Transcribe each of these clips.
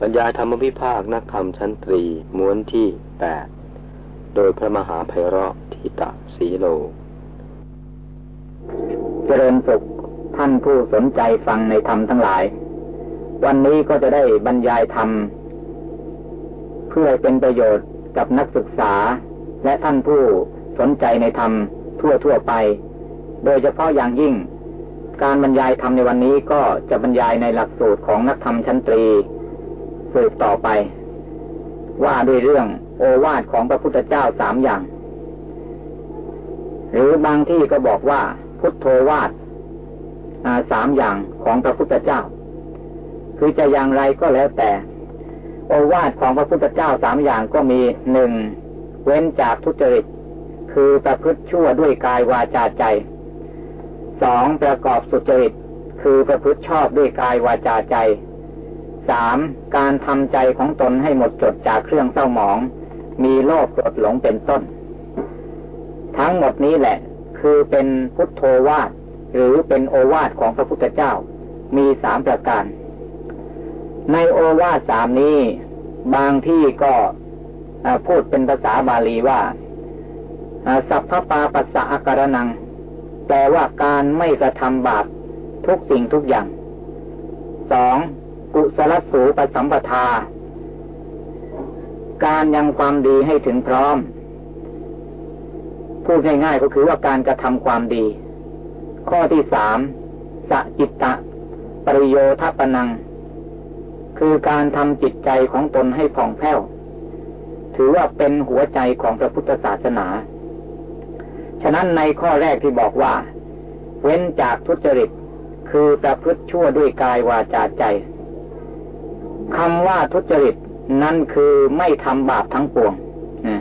บรรยายธรรมวิภาคนักธรรมชั้นตรีม้วนที่แปดโดยพระมหาไพเราะทิตะสีโล เจริญสุขท่านผู้สนใจฟังในธรรมทั้งหลาย วันนี้ก็จะได้บรรยายธรรม เพื่อเป็นประโยชน์กับนักศึกษา และท่านผู้สนใจในธรรมทั่วทั่วไป โดยเฉพาะอย่างยิ่ง การบรรยายธรรมในวันนี้ก็จะบรรยายในหลักสูตรของนักธรรมชั้นตรี สืบต่อไป ว่าด้วยเรื่องโอวาทของพระพุทธเจ้าสามอย่าง หรือบางที่ก็บอกว่าพุทโธวาทสามอย่างของพระพุทธเจ้า คือจะอย่างไรก็แล้วแต่ โอวาทของพระพุทธเจ้าสามอย่างก็มีหนึ่งเว้นจากทุจริต คือประพฤติชั่วด้วยกายวาจาใจสองประกอบสุจริต คือประพฤติชอบด้วยกายวาจาใจ สามการทำใจของตนให้หมดจดจากเครื่องเศร้าหมอง มีโลภโกรธหลงเป็นต้น ทั้งหมดนี้แหละ คือเป็นพุทโธวาทหรือเป็นโอวาทของพระพุทธเจ้า มีสามประการ ในโอวาทสามนี้ บางที่ก็พูดเป็นภาษาบาลีว่าสัพพปาปัสสะอาการนัง แปลว่าการไม่กระทำบาปทุกสิ่งทุกอย่างสอง กุศลสูปสัมปทา การยังความดีให้ถึงพร้อม พูดง่ายๆก็คือว่าการกระทำความดี ข้อที่สามสจิตตะ ปริโยทปนัง คือการทำจิตใจของตนให้ผ่องแผ้ว ถือว่าเป็นหัวใจของพระพุทธศาสนา ฉะนั้นในข้อแรกที่บอกว่า เว้นจากทุจริตคือประพฤติชั่วด้วยกายวาจาใจ คำว่าทุจริตนั่นคือไม่ทำบาปทั้งปวง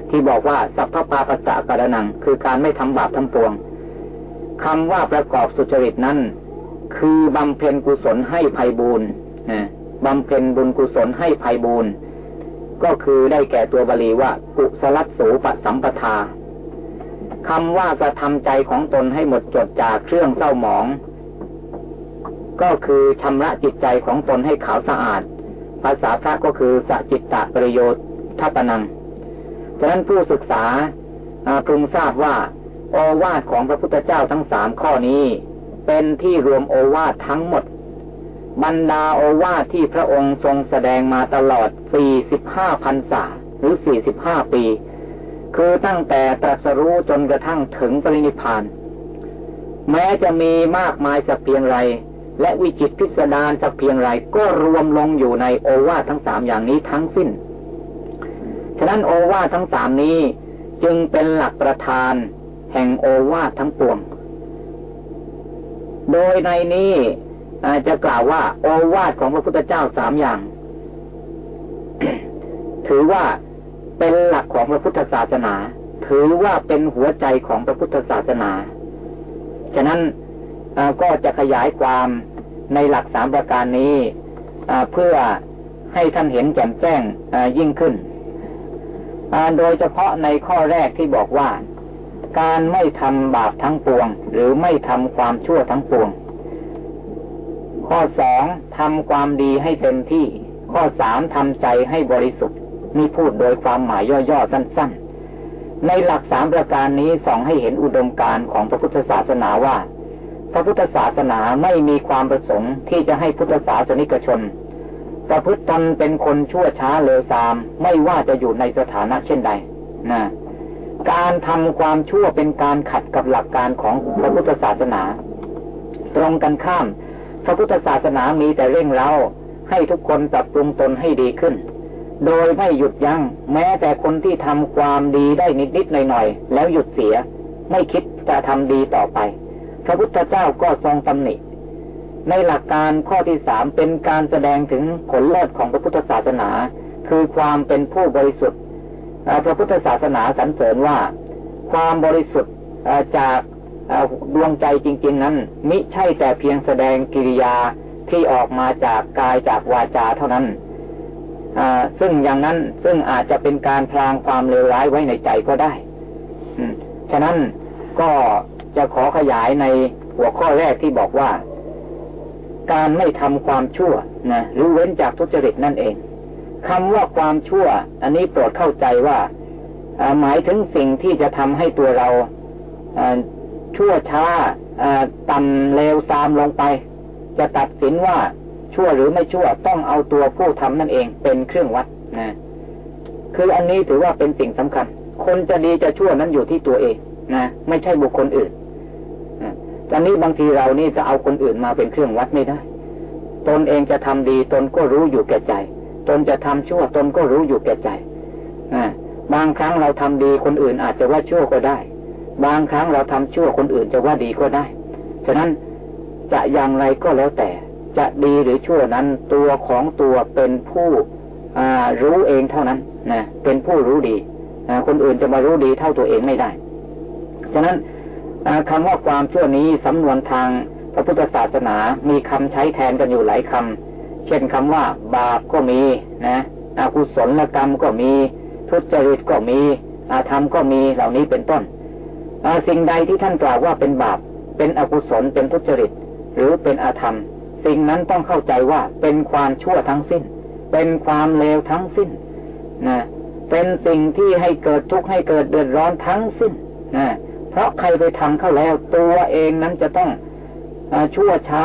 ที่บอกว่าสัพพปาปัสสะกระนัง คือการไม่ทำบาปทั้งปวงคำว่าประกอบสุจริตนั้น คือบำเพ็ญกุศลให้ภัยบูรณ์บำเพ็ญบุญกุศลให้ภัยบูรณ์ก็คือได้แก่ตัวบาลีว่า กุสลัดสูปสัมปทาคำว่ากระทำใจของตนให้หมดจดจากเครื่องเศร้าหมอง ก็คือชำระจิตใจของตนให้ขาวสะอาด ภาษาพระก็คือสจิตตะประโยชน์ทัปนังฉะนั้นผู้ศึกษาพึงทราบว่าโอวาทของพระพุทธเจ้าทั้งสามข้อนี้ เป็นที่รวมโอวาททั้งหมด บรรดาโอวาทที่พระองค์ทรงแสดงมาตลอด 45พรรษาหรือ 45 ปี คือตั้งแต่ตรัสรู้จนกระทั่งถึงปรินิพาน แม้จะมีมากมายสักเพียงไร และวิจิตพิสดารสักเพียงไรก็รวมลงอยู่ในโอวาททั้งสามอย่างนี้ทั้งสิ้น ฉะนั้นโอวาททั้งสามนี้จึงเป็นหลักประธาน แห่งโอวาททั้งปวง โดยในนี้จะกล่าวว่าโอวาทของพระพุทธเจ้าสามอย่าง ถือว่าเป็นหลักของพระพุทธศาสนา ถือว่าเป็นหัวใจของพระพุทธศาสนา ฉะนั้น ก็จะขยายความในหลักสามประการนี้เพื่อให้ท่านเห็นแจ่มแจ้งยิ่งขึ้น โดยเฉพาะในข้อแรกที่บอกว่า การไม่ทำบาปทั้งปวง หรือไม่ทำความชั่วทั้งปวง ข้อสองทำความดีให้เต็มที่ ข้อสามทำใจให้บริสุทธิ์นี่พูดโดยความหมายย่อๆสั้น ๆ ในหลักสามประการนี้ส่องให้เห็นอุดมการของพระพุทธศาสนาว่า พระพุทธศาสนาไม่มีความประสงค์ที่จะให้พุทธศาสนิกชน ประพฤติตนเป็นคนชั่วช้าเลวทราม ไม่ว่าจะอยู่ในสถานะเช่นใดนะการทำความชั่วเป็นการขัดกับหลักการของพระพุทธศาสนา ตรงกันข้าม พระพุทธศาสนามีแต่เร่งเร้าให้ทุกคนปรับปรุงตนให้ดีขึ้น โดยไม่หยุดยัง้งแม้แต่คนที่ทำความดีได้นิดๆหน่อยๆแล้วหยุดเสีย ไม่คิดจะทำดีต่อไป พระพุทธเจ้าก็ทรงตำหนิในหลักการข้อที่สามเป็นการแสดงถึงผลเลิศของพระพุทธศาสนา คือความเป็นผู้บริสุทธิ์พระพุทธศาสนาสรรเสริญว่า ความบริสุทธิ์จากดวงใจจริง ๆ นั้น มิใช่แต่เพียงแสดงกิริยาที่ออกมาจากกายจากวาจาเท่านั้นซึ่งอย่างนั้นซึ่งอาจจะเป็นการพลางความเลวร้ายไว้ในใจก็ได้ฉะนั้นก็ จะขอขยายในหัวข้อแรกที่บอกว่า การไม่ทำความชั่วนะหรือเว้นจากทุจริตนั่นเองคำว่าความชั่ว อันนี้โปรดเข้าใจว่าหมายถึงสิ่งที่จะทำให้ตัวเราชั่วช้าต่ำเลวซามลงไป จะตัดสินว่าชั่วหรือไม่ชั่วต้องเอาตัวผู้ทำนั่นเองเป็นเครื่องวัดนะคืออันนี้ถือว่าเป็นสิ่งสำคัญ คนจะดีจะชั่วนั้นอยู่ที่ตัวเองนะไม่ใช่บุคคลอื่น ตอนนี้บางทีเรานี่จะเอาคนอื่นมาเป็นเครื่องวัดไม่ได้ ตนเองจะทำดีตนก็รู้อยู่แก่ใจ ตนจะทำชั่วตนก็รู้อยู่แก่ใจบางครั้งเราทำดีคนอื่นอาจจะว่าชั่วก็ได้ บางครั้งเราทำชั่วคนอื่นจะว่าดีก็ได้ ฉะนั้นจะอย่างไรก็แล้วแต่ จะดีหรือชั่วนั้นตัวของตัวเป็นผู้รู้เองเท่านั้นนะเป็นผู้รู้ดีคนอื่นจะมารู้ดีเท่าตัวเองไม่ได้ ฉะนั้น คำว่าความชั่วนี้สำนวนทางพระพุทธศาสนามีคำใช้แทนกันอยู่หลายคำ เช่นคำว่า บาปก็มีนะอกุศลกรรมก็มี ทุจริตก็มี อาธรรมก็มีเหล่านี้เป็นต้นสิ่งใดที่ท่านกล่าวว่าเป็นบาป เป็นอกุศล เป็นทุจริต หรือเป็นอาธรรม สิ่งนั้นต้องเข้าใจว่าเป็นความชั่วทั้งสิ้น เป็นความเลวทั้งสิ้นนะเป็นสิ่งที่ให้เกิดทุกข์ให้เกิดเดือดร้อนทั้งสิ้นนะ เพราะใครไปทำเข้าแล้ว ตัวเองนั้นจะต้องอชั่วช้า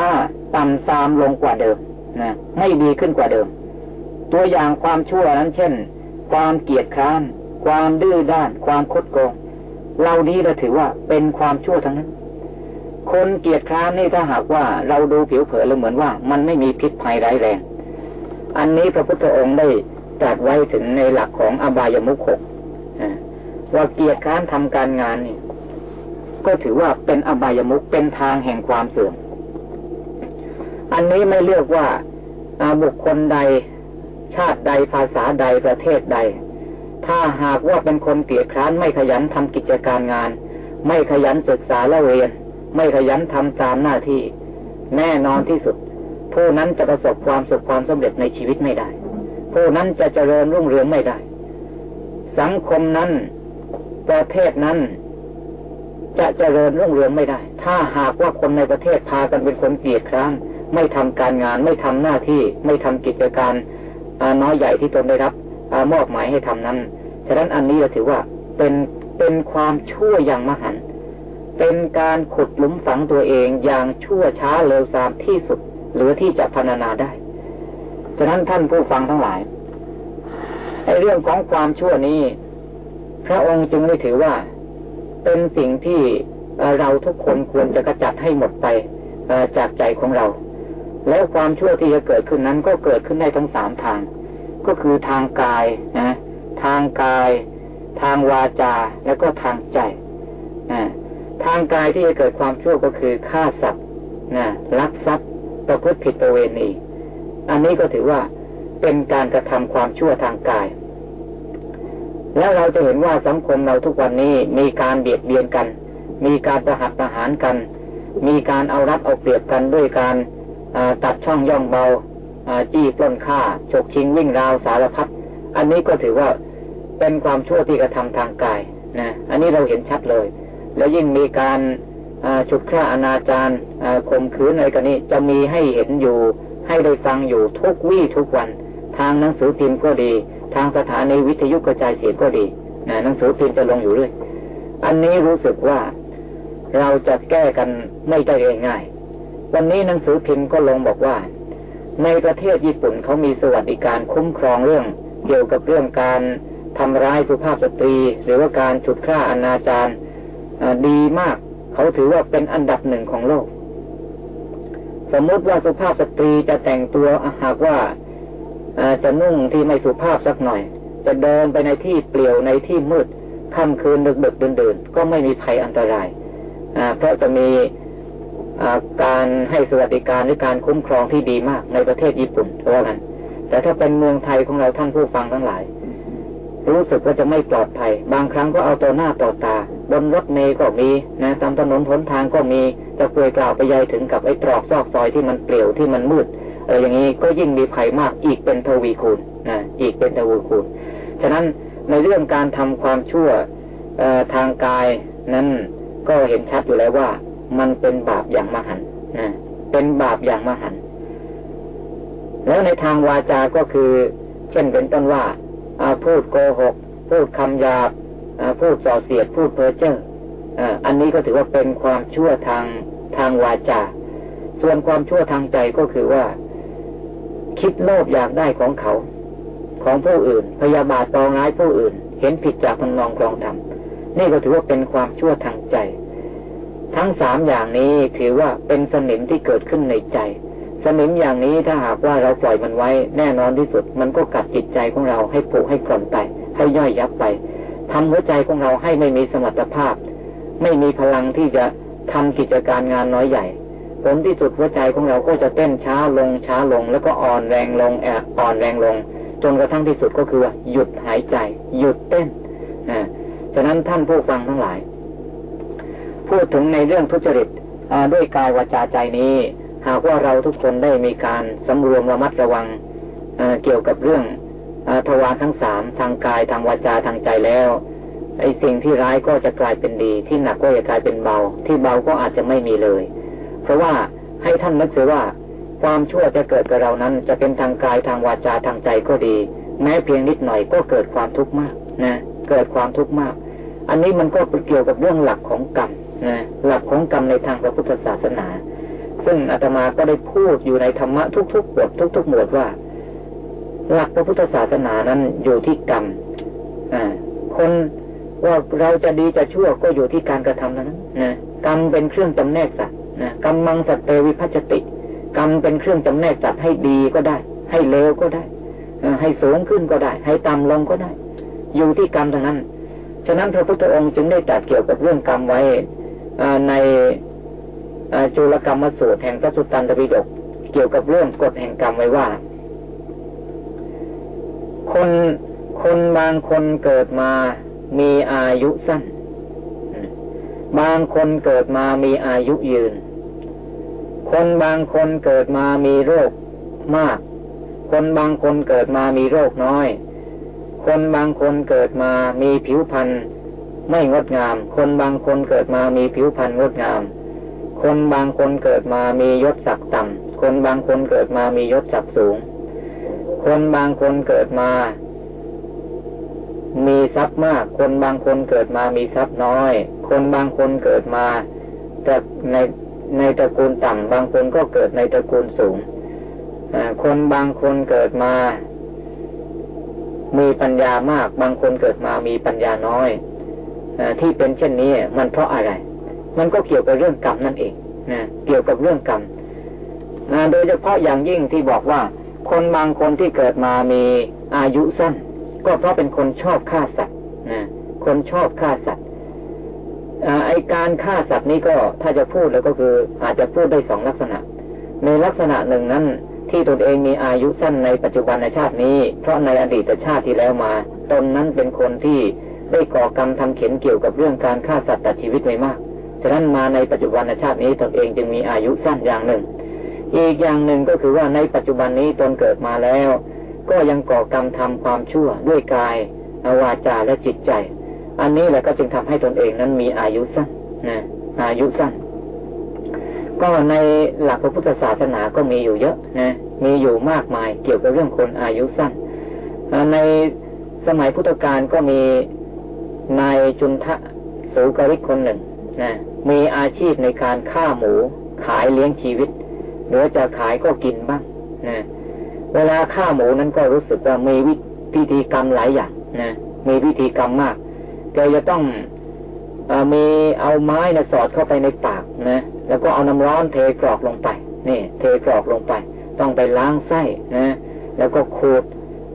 ต่ำซามลงกว่าเดิมนะไม่ดีขึ้นกว่าเดิม ตัวอย่างความชั่วนั้นเช่น ความเกียดคร้าน ความดื้อด้าน ความคดโกงเรานี้เราถือว่าเป็นความชั่วทั้งนั้น คนเกียดคร้านนี่ถ้าหากว่าเราดูผิวเผินเราเหมือนว่า มันไม่มีพิษภัยร้ายแรง อันนี้พระพุทธองค์ได้ตรัสไว้ถึงในหลักของอบายมุขหกว่าเกียรติค้านทำการงานนี่ ก็ถือว่าเป็นอบายมุขเป็นทางแห่งความเสื่อม อันนี้ไม่เลือกว่าบุคคลใด ชาติใดภาษาใดประเทศใด ถ้าหากว่าเป็นคนเกียรติค้านไม่ขยันทำกิจการงาน ไม่ขยันศึกษาละเรียน ไม่ขยันทำตามหน้าที่ แน่นอนที่สุด ผู้นั้นจะประสบความสุขความสำเร็จในชีวิตไม่ได้ ผู้นั้นจะเจริญรุ่งเรืองไม่ได้ สังคมนั้นประเทศนั้น จะเจริญรุ่งเรืองไม่ได้ ถ้าหากว่าคนในประเทศพากันเป็นคนเกียจคร้านไม่ทำการงานไม่ทำหน้าที่ไม่ทำกิจการน้อยใหญ่ที่ตนได้รับมอบหมายให้ทำนั้น ฉะนั้นอันนี้เราถือว่าเป็นเป็นความชั่วอย่างมหัน เป็นการขุดหลุมฝังตัวเองอย่างชั่วช้าเร็วซามที่สุด หรือที่จะพรรณนาได้ ฉะนั้นท่านผู้ฟังทั้งหลายในเรื่องของความชั่วนี้ พระองค์จึงได้ถือว่า เป็นสิ่งที่เราทุกคนควรจะกระจัดให้หมดไปจากใจของเรา แล้วความชั่วที่จะเกิดขึ้นนั้นก็เกิดขึ้นได้ทั้งสามทาง ก็คือทางกายนะทางกาย ทางวาจาแล้วก็ทางใจทางกายที่จะเกิดความชั่วก็คือฆ่าสัตว์นะลักทรัพย์ประพฤติผิดประเวณี อันนี้ก็ถือว่าเป็นการกระทำความชั่วทางกาย แล้วเราจะเห็นว่าสังคมเราทุกวันนี้มีการเบียดเบียนกัน มีการประหัตประหารกัน มีการเอารัดเอาเปรียบกันด้วยการตัดช่องย่องเบาจี้ปล้นฆ่าฉกชิงวิ่งราวสารพัดอันนี้ก็ถือว่าเป็นความชั่วที่กระทำทางกายนะ อันนี้เราเห็นชัดเลย แล้วยิ่งมีการฉุดฆ่าอนาจารข่มขืนอะไรกันนี้จะมีให้เห็นอยู่ ให้ได้ฟังอยู่ทุกวี่ทุกวัน ทางหนังสือพิมพ์ก็ดี ทางสถานีวิทยุกระจายเสียงก็ดีนะหนังสือพิมพ์จะลงอยู่เรื่อยอันนี้รู้สึกว่าเราจะแก้กันไม่ได้ง่ายๆวันนี้หนังสือพิมพ์ก็ลงบอกว่า ในประเทศญี่ปุ่นเขามีสวัสดิการคุ้มครองเรื่อง เกี่ยวกับเรื่องการทำร้ายสุภาพสตรี หรือว่าการฉุดฆ่าอนาจารดีมาก เขาถือว่าเป็นอันดับหนึ่งของโลก สมมติว่าสุภาพสตรีจะแต่งตัวหากว่า จะนุ่งที่ไม่สุภาพสักหน่อย จะเดินไปในที่เปลี่ยวในที่มืดค่ำคืนดึกดึกเดินๆก็ไม่มีภัยอันตรายเพราะจะมีการให้สวัสดิการหรือการคุ้มครองที่ดีมากในประเทศญี่ปุ่นเพราะงั้นแต่ถ้าเป็นเมืองไทยของเราท่านผู้ฟังทั้งหลาย รู้สึกว่าจะไม่ปลอดภัย บางครั้งก็เอาตัวหน้าต่อตา บนรถเมย์ก็มีนะตามถนนหนทางก็มีจะเปลยกล่าวไปยายถึงกับไอ้ตรอกซอกซอยที่มันเปลี่ยวที่มันมืด อะไรอย่างนี้ก็ยิ่งมีภัยมากอีกเป็นทวีคูณนะอีกเป็นทวีคูณฉะนั้นในเรื่องการทำความชั่วทางกายนั้นก็เห็นชัดอยู่แล้วว่า มันเป็นบาปอย่างมหันนะเป็นบาปอย่างมหันแล้วในทางวาจาก็คือ เช่นเป็นต้นว่าพูดโกหก พูดคำหยาบพูดส่อเสียดพูดเพ้อเจ้ออันนี้ก็ถือว่าเป็นความชั่วทางทางวาจา ส่วนความชั่วทางใจก็คือว่า คิดโลภอยากได้ของเขา ของผู้อื่น พยาบาทตองร้ายผู้อื่น เห็นผิดจากทำนองครองธรรมนี่ก็ถือว่าเป็นความชั่วทางใจ ทั้งสามอย่างนี้ถือว่าเป็นสนิมที่เกิดขึ้นในใจ สนิมอย่างนี้ถ้าหากว่าเราปล่อยมันไว้ แน่นอนที่สุด มันก็กัดจิตใจของเราให้ผุให้กร่อนไปให้ย่อยยับไปทำหัวใจของเราให้ไม่มีสมรรถภาพ ไม่มีพลังที่จะทำกิจการงานน้อยใหญ่ ผลที่สุดหัวใจของเราก็จะเต้นช้าลงช้าลง แล้วก็อ่อนแรงลงแอบอ่อนแรงลง จนกระทั่งที่สุดก็คือ หยุดหายใจ หยุดเต้นอ่าฉะนั้นท่านผู้ฟังทั้งหลาย พูดถึงในเรื่องทุจริตด้วยกายวาจาใจนี้ หากว่าเราทุกคนได้มีการสำรวมระมัดระวังเกี่ยวกับเรื่องอทวารทั้งสามทางกายทางวาจาทางใจแล้วไอ้สิ่งที่ร้ายก็จะกลายเป็นดี ที่หนักก็จะกลายเป็นเบา ที่เบาก็อาจจะไม่มีเลย เพราะว่าให้ท่านนึกเสียว่าความชั่วจะเกิดกับเรานั้น จะเป็นทางกายทางวาจาทางใจก็ดี แม้เพียงนิดหน่อยก็เกิดความทุกข์มากนะเกิดความทุกข์มาก อันนี้มันก็เกี่ยวกับเรื่องหลักของกรรมนะหลักของกรรมในทางพระพุทธศาสนา ซึ่งอาตมาก็ได้พูดอยู่ในธรรมะทุกๆบททุก ๆ หมวดว่า หลักพระพุทธศาสนานั้นอยู่ที่กรรมอ่าคนว่าเราจะดีจะชั่วก็อยู่ที่การกระทำนั้นนะกรรมเป็นเครื่องจำแนกสัตว์นะ กรรมมังสเตวิพัชติ กรรมเป็นเครื่องจำแนกสัตว์ให้ดีก็ได้ ให้เลวก็ได้ให้สูงขึ้นก็ได้ ให้ต่ำลงก็ได้ อยู่ที่กรรมเท่านั้น ฉะนั้นพระพุทธองค์จึงได้ตรัสเกี่ยวกับเรื่องกรรมไว้ในจุลกรรมสูตรแห่งพระสุตตันตปิฎกเกี่ยวกับเรื่องกฎแห่งกรรมไว้ว่า คนคนบางคนเกิดมามีอายุสั้น บางคนเกิดมามีอายุยืน คนบางคนเกิดมามีโรคมาก คนบางคนเกิดมามีโรคน้อย คนบางคนเกิดมามีผิวพรรณไม่งดงาม คนบางคนเกิดมามีผิวพรรณงดงาม คนบางคนเกิดมามียศศักดิ์ต่ำ คนบางคนเกิดมามียศศักดิ์สูง คนบางคนเกิดมา มีทรัพย์มาก คนบางคนเกิดมามีทรัพย์น้อย คนบางคนเกิดมาแต่ใน ในตระกูลต่ำบางคนก็เกิดในตระกูลสูงคนบางคนเกิดมา มีปัญญามาก บางคนเกิดมามีปัญญาน้อยอที่เป็นเช่นนี้มันเพราะอะไร มันก็เกี่ยวกับเรื่องกรรมนั่นเองนะเกี่ยวกับเรื่องกรรมโดยเฉพาะอย่างยิ่งที่บอกว่า คนบางคนที่เกิดมามีอายุสั้น ก็เพราะเป็นคนชอบฆ่าสัตว์นะคนชอบฆ่าสัตว์ ไอการฆ่าสัตว์นี้ก็ถ้าจะพูดแล้วก็คืออาจจะพูดได้สองลักษณะ ในลักษณะหนึ่งนั้นที่ตนเองมีอายุสั้นในปัจจุบันในชาตินี้ เพราะในอดีตชาติที่แล้วมาตนนั้นเป็นคนที่ได้ก่อกรรมทำเข็นเกี่ยวกับเรื่องการฆ่าสัตว์ตัดชีวิตไว้มาก ฉะนั้นมาในปัจจุบันในชาตินี้ตนเองจึงมีอายุสั้นอย่างหนึ่ง อีกอย่างหนึ่งก็คือว่าในปัจจุบันนี้ตนเกิดมาแล้ว ก็ยังก่อกรรมทำความชั่วด้วยกาย วาจาและจิตใจ อันนี้แหละก็จึงทำให้ตนเองนั้นมีอายุสั้นนะอายุสั้น ก็ในหลักพระพุทธศาสนาก็มีอยู่เยอะนะมีอยู่มากมายเกี่ยวกับเรื่องคนอายุสั้น ในสมัยพุทธกาลก็มีนายจุนทะสูกริกคนหนึ่งนะมีอาชีพในการฆ่าหมู ขายเลี้ยงชีวิต หรือจะขายก็กินบ้างนะเวลาฆ่าหมูนั้นก็รู้สึกว่ามีวิธีกรรมหลายอย่างนะมีวิธีกรรมมาก แกจะต้องอมีเอาไม้นะสอดเข้าไปในปากนะ แล้วก็เอาน้ำร้อนเทกรอกลงไป นี่ เทกรอกลงไป ต้องไปล้างไส้นะ แล้วก็ขูด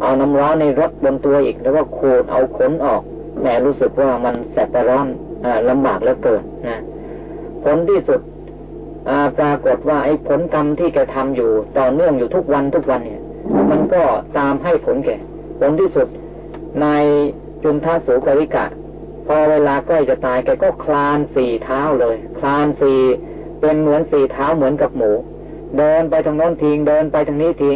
เอาน้ำร้อนในรถบนตัวอีก แล้วก็ขูดเอาขนออกแม่รู้สึกว่ามันแสบร้อนอลำบากแล้วเกินนะผลที่สุดปรากฏว่าไอ้ผลกรรมที่แกทำอยู่ต่อเนื่องอยู่ทุกวันทุกวันเนี่ย มันก็ตามให้ผลแกผลที่สุดนายจุนทาสุกริกะ พอเวลาใกล้จะตายแกก็คลานสี่เท้าเลย คลานสี่เป็นเหมือนสี่เท้าเหมือนกับหมู เดินไปทางโน้นทีเดินไปทางนี้ที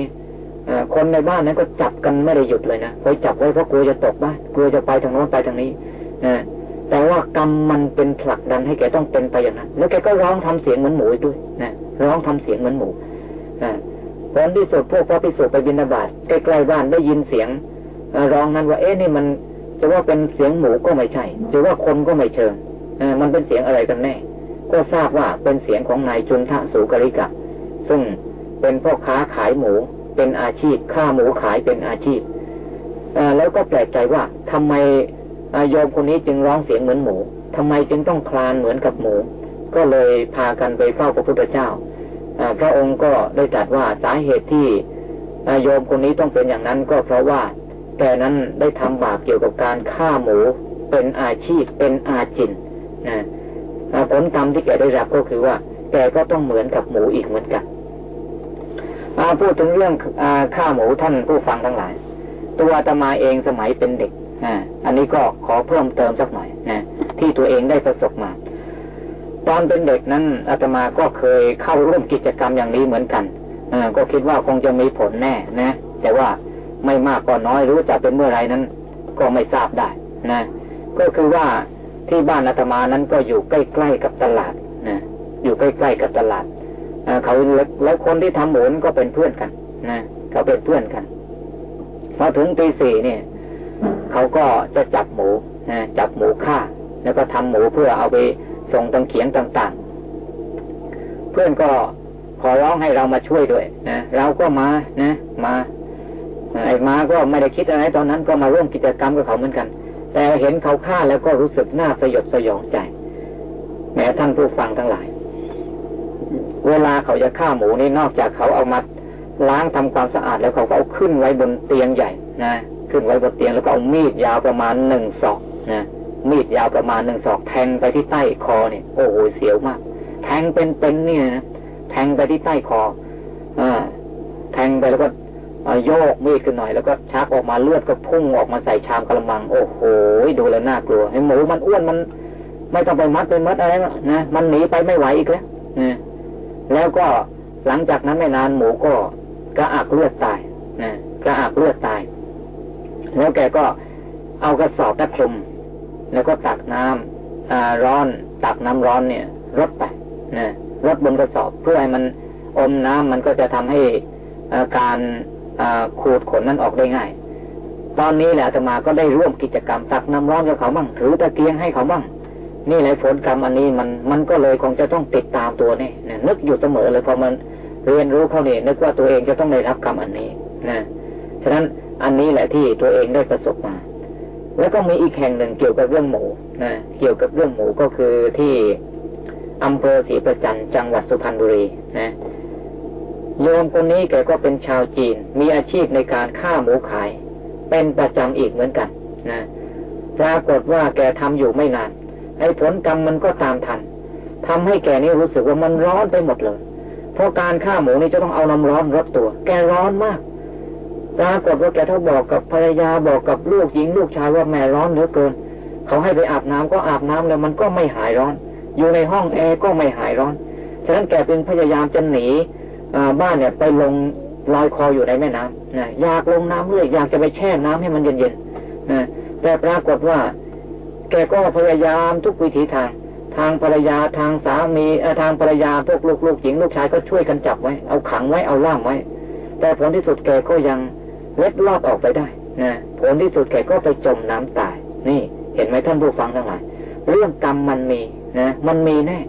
คนในบ้านนั้นก็จับกันไม่ได้หยุดเลยนะคอยจับไว้เพราะกลัวจะตกบ้านกลัวจะไปทางโน้นไปทางนี้นะแต่ว่ากรรมมันเป็นผลักดันให้แกต้องเป็นไปอย่างนั้น แล้วแกก็ร้องทำเสียงเหมือนหมูด้วยนะร้องทำเสียงเหมือนหมูนะผลที่สุดพวกพระพิสุไปบินาบาตใกล้ๆบ้านได้ยินเสียงร้องนั้นว่าเอ๊ะนี่มัน จะว่าเป็นเสียงหมูก็ไม่ใช่ จะว่าคนก็ไม่เชิงมันเป็นเสียงอะไรกันแน่ ก็ทราบว่าเป็นเสียงของนายจุนทะสูกริกะ ซึ่งเป็นพ่อค้าขายหมู เป็นอาชีพฆ่าหมูขายเป็นอาชีพแล้วก็แปลกใจว่าทำไมโยมคนนี้จึงร้องเสียงเหมือนหมูทำไมจึงต้องคลานเหมือนกับหมู ก็เลยพากันไปเฝ้าพระพุทธเจ้าพระองค์ก็ได้ตรัสว่าสาเหตุที่โยมคนนี้ต้องเป็นอย่างนั้นก็เพราะว่า แกนั้นได้ทำบาปเกี่ยวกับการฆ่าหมูเป็นอาชีพเป็นอาจินนะผลกรรมที่แกได้รับก็คือว่า แกก็ต้องเหมือนกับหมูอีกเหมือนกันพูดถึงเรื่องอฆ่าหมูท่านผู้ฟังทั้งหลาย ตัวอาตมาเองสมัยเป็นเด็กอันนี้ก็ขอเพิ่มเติมสักหน่อยนะที่ตัวเองได้ประสบมา ตอนเป็นเด็กนั้นอาตมาก็เคยเข้าร่วมกิจกรรมอย่างนี้เหมือนกันอก็คิดว่าคงจะมีผลแน่นะ แต่ว่า ไม่มากก็น้อยรู้จะเป็นเมื่อไรนั้น ก็ไม่ทราบได้นะ ก็คือว่าที่บ้านอาตมานั้นก็อยู่ใกล้ๆกับตลาดนะอยู่ใกล้ๆกับตลาดเขาแล้วคนที่ทำหมูนก็เป็นเพื่อนกันนะเขาเป็นเพื่อนกันพอถึงตีสี่เนี่ย เขาก็จะจับหมูนะจับหมูฆ่า แล้วก็ทำหมูเพื่อเอาไปส่งตังเขียงต่างๆ เพื่อนก็ขอร้องให้เรามาช่วยด้วยนะเราก็มานะ มา ไอ้มาก็ไม่ได้คิดอะไร ตอนนั้นก็มาร่วมกิจกรรมกับเขาเหมือนกัน แต่เห็นเขาฆ่าแล้วก็รู้สึกน่าสยดสยองใจ แม้ท่านผู้ฟังทั้งหลาย เวลาเขาจะฆ่าหมูนี่นอกจากเขาเอามาล้างทำความสะอาดแล้วเขาก็เอาขึ้นไว้บนเตียงใหญ่นะขึ้นไว้บนเตียงแล้วก็เอามีดยาวประมาณหนึ่งศอกนะมีดยาวประมาณหนึ่งศอกแทงไปที่ใต้คอเนี่ยโอ้โหเสียวมาก แทงเป็นๆเนี่ยนะแทงไปที่ใต้คออ่าแทงไปแล้วก็ โยกมีดขึ้นหน่อยแล้วก็ชักออกมาเลือดก็พุ่งออกมาใส่ชามกระมัง โอ้โหดูแล้วน่ากลัวไอ้หมูมันอ้วนมัน ไม่ต้องไปมัดไปมัดอะไรนะมันหนีไปไม่ไหวอีกแล้วนะแล้วก็หลังจากนั้นไม่นานหมูก็กระอักเลือดตายนะกระอักเลือดตาย แล้วแกก็เอากระสอบตะคลุม แล้วก็ตักน้ำอ่าร้อน ตักน้ำร้อนเนี่ยรดไปนะรดบนกระสอบเพื่อให้มันอมน้ำมันก็จะทำให้การ ขูดขนนั้นออกได้ง่าย ตอนนี้แหละอาตมาก็ได้ร่วมกิจกรรมตักน้ำร้อนกับเขาบ้างถือตะเกียงให้เขาบ้างนี่แหละผลกรรมอันนี้มันมันก็เลยคงจะต้องติดตามตัวนี่นะนึกอยู่เสมอเลยพอมันเรียนรู้เขาเนี่ยนึกว่าตัวเองจะต้องได้รับกรรมอันนี้นะฉะนั้นอันนี้แหละที่ตัวเองได้ประสบมา แล้วก็มีอีกแห่งหนึ่งเกี่ยวกับเรื่องหมูนะเกี่ยวกับเรื่องหมูก็คือที่อำเภอศรีประจันจังหวัดสุพรรณบุรีนะ โยมคนนี้แกก็เป็นชาวจีน มีอาชีพในการฆ่าหมูขาย เป็นประจำอีกเหมือนกันนะปรากฏว่าแกทำอยู่ไม่นานไอ้ผลกรรมมันก็ตามทันทำให้แกนี่รู้สึกว่ามันร้อนไปหมดเลย เพราะการฆ่าหมูนี่จะต้องเอาน้ำร้อนรดตัว แกร้อนมากปรากฏว่าแกถ้าบอกกับภรรยาบอกกับลูกหญิงลูกชายว่าแม่ร้อนเหลือเกิน เขาให้ไปอาบน้ำก็อาบน้ำแล้วมันก็ไม่หายร้อน อยู่ในห้องแอร์ก็ไม่หายร้อน ฉะนั้นแกเป็นพยายามจะหนี บ้านเนี่ย ไปลงลอยคออยู่ในแม่น้ำนะอยากลงน้ำเลยอยากจะไปแช่น้ำให้มันเย็นๆนะแต่ปรากฏว่า แกก็พยายามทุกวิถีทาง ทางภรรยาทางสามีทางภรรยาพวกลูกลูกหญิงลูกชายก็ช่วยกันจับไว้ เอาขังไว้เอาล่ามไว้ แต่ผลที่สุดแกก็ยังเล็ดลอดออกไปได้นะผลที่สุดแกก็ไปจมน้ำตาย นี่ เห็นไหมท่านผู้ฟังทั้งหลายเรื่องกรรมมันมีนะมันมีแน่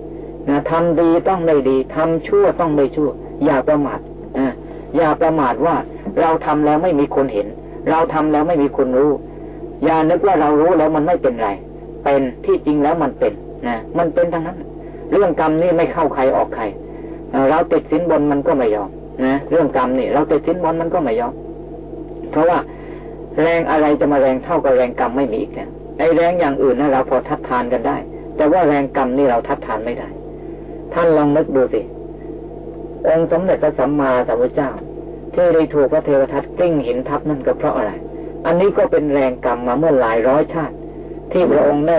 นะทำดีต้องได้ดีทำชั่วต้องได้ชั่ว อย่าประมาทอย่าประมาทว่าเราทำแล้วไม่มีคนเห็น เราทำแล้วไม่มีคนรู้ อย่านึกว่าเรารู้แล้วมันไม่เป็นไร เป็นที่จริงแล้วมันเป็นนะมันเป็นทั้งนั้น เรื่องกรรมนี่ไม่เข้าใครออกใครเราติดสินบนมันก็ไม่ยอมนะเรื่องกรรมนี่ เราติดสินบนมันก็ไม่ยอม เพราะว่าแรงอะไรจะมาแรงเท่ากับแรงกรรมไม่มีอีกเนี่ยไอแรงอย่างอื่นนะเราพอทัดทานกันได้ แต่ว่าแรงกรรมนี่เราทัดทานไม่ได้ ท่านลองนึกดูสิ องค์สมเด็จพระสัมมาสัมพุทธเจ้าที่ได้ถูกพระเทวทัตกลิ้งหินทับนั่นก็เพราะอะไร อันนี้ก็เป็นแรงกรรมมาเมื่อหลายร้อยชาติ ที่พระองค์ได้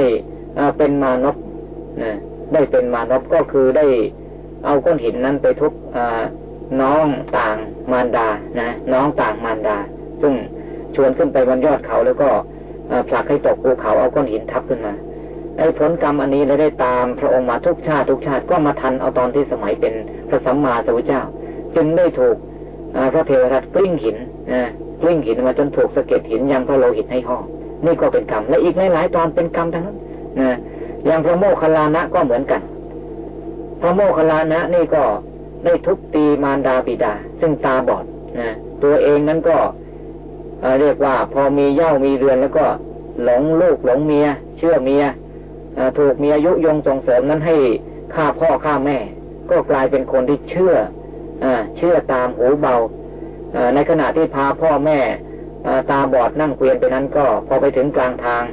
เป็นมานพนะได้เป็นมานพก็คือได้เอาก้อนหินนั้นไปทุบน้องต่างมารดานะน้องต่างมารดา ซึ่งชวนขึ้นไปบนยอดเขาแล้วก็ผลักให้ตกภูเขาเอาก้อนหินทับขึ้นมา ไอ้ผลกรรมอันนี้เราได้ตามพระองค์มาทุกชาติทุกชาติก็มาทันเอาตอนที่สมัยเป็นพระสัมมาสัมพุทธเจ้า จึงได้ถูกพระเทวทัตกลิ้งหินกลิ้งหินมาจนถูกสะเก็ดหินยังพระโลหิตให้ห่อนี่ก็เป็นกรรมและอีกหลายๆตอนเป็นกรรมทั้งนั้นนะอย่างพระโมคคัลลานะก็เหมือนกัน พระโมคคัลลานะนี่ก็ได้ทุบตีมารดาบิดา ซึ่งตาบอดนะตัวเองนั้นก็เรียกว่าพอมีเย่ามีเรือนแล้วก็หลงลูกหลงเมีย เชื่อเมีย ถูกมียยุยงส่งเสริมนั้นให้ฆ่าพ่อฆ่าแม่ ก็กลายเป็นคนที่เชื่ออเชื่อตามหูเบาในขณะที่พาพ่อแม่ตาบอดนั่งเกวียนไปนั้นก็พอไปถึงกลางทาง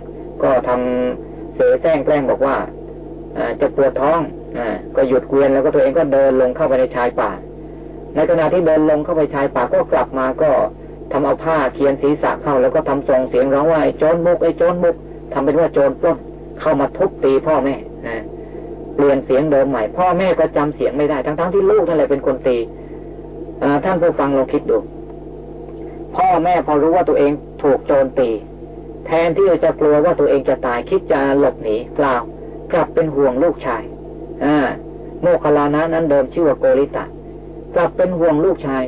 ก็ทำเสแสร้งแกล้งบอกว่าจะปวดท้องอก็หยุดเกวียนแล้วก็ตัวเองก็เดินลงเข้าไปในชายป่า ในขณะที่เดินลงเข้าไปชายป่าก็กลับมาก็ทำเอาผ้าเคียนศีรษะเข้าแล้วก็ทำทรงเสียงร้องว่าไอ้โจรมุกไอ้โจรมุกทำเป็นว่าโจรปล้น เข้ามาทุบตีพ่อแม่นะเปลี่ยนเสียงเดิมใหม่ พ่อแม่ก็จำเสียงไม่ได้ ทั้งๆทที่ลูกนั่นแหละเป็นคนตีท่านผู้ฟังลองคิดดู พ่อแม่พอรู้ว่าตัวเองถูกโจรตี แทนที่จะกลัวว่าตัวเองจะตายคิดจะหลบหนีเปล่ากลับเป็นห่วงลูกชายอ่าโมคลานะนั้นเดิมชื่อว่าโกริตะกลับเป็นห่วงลูกชาย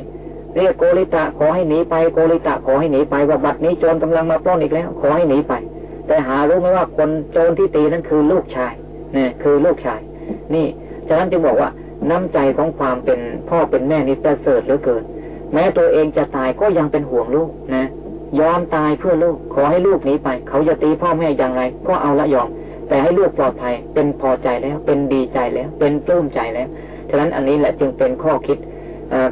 เรียกโกริตะขอให้หนีไปโกริตะขอให้หนีไปว่าบัดนี้โจรกำลังมาปล้นอีกแล้ว ขอให้หนีไป แต่หารู้ไหมว่าคนโจรที่ตีนั้นคือลูกชายเนี่ยคือลูกชาย นี่ฉะนั้นจึงบอกว่าน้ำใจของความเป็นพ่อเป็นแม่นี่ประเสริฐเหลือเกิน แม้ตัวเองจะตายก็ยังเป็นห่วงลูกนะยอมตายเพื่อลูก ขอให้ลูกหนีไป เขาจะตีพ่อแม่อย่างไร ก็เอาละยอม แต่ให้ลูกปลอดภัย เป็นพอใจแล้ว เป็นดีใจแล้ว เป็นปลื้มใจแล้ว ฉะนั้นอันนี้แหละจึงเป็นข้อคิด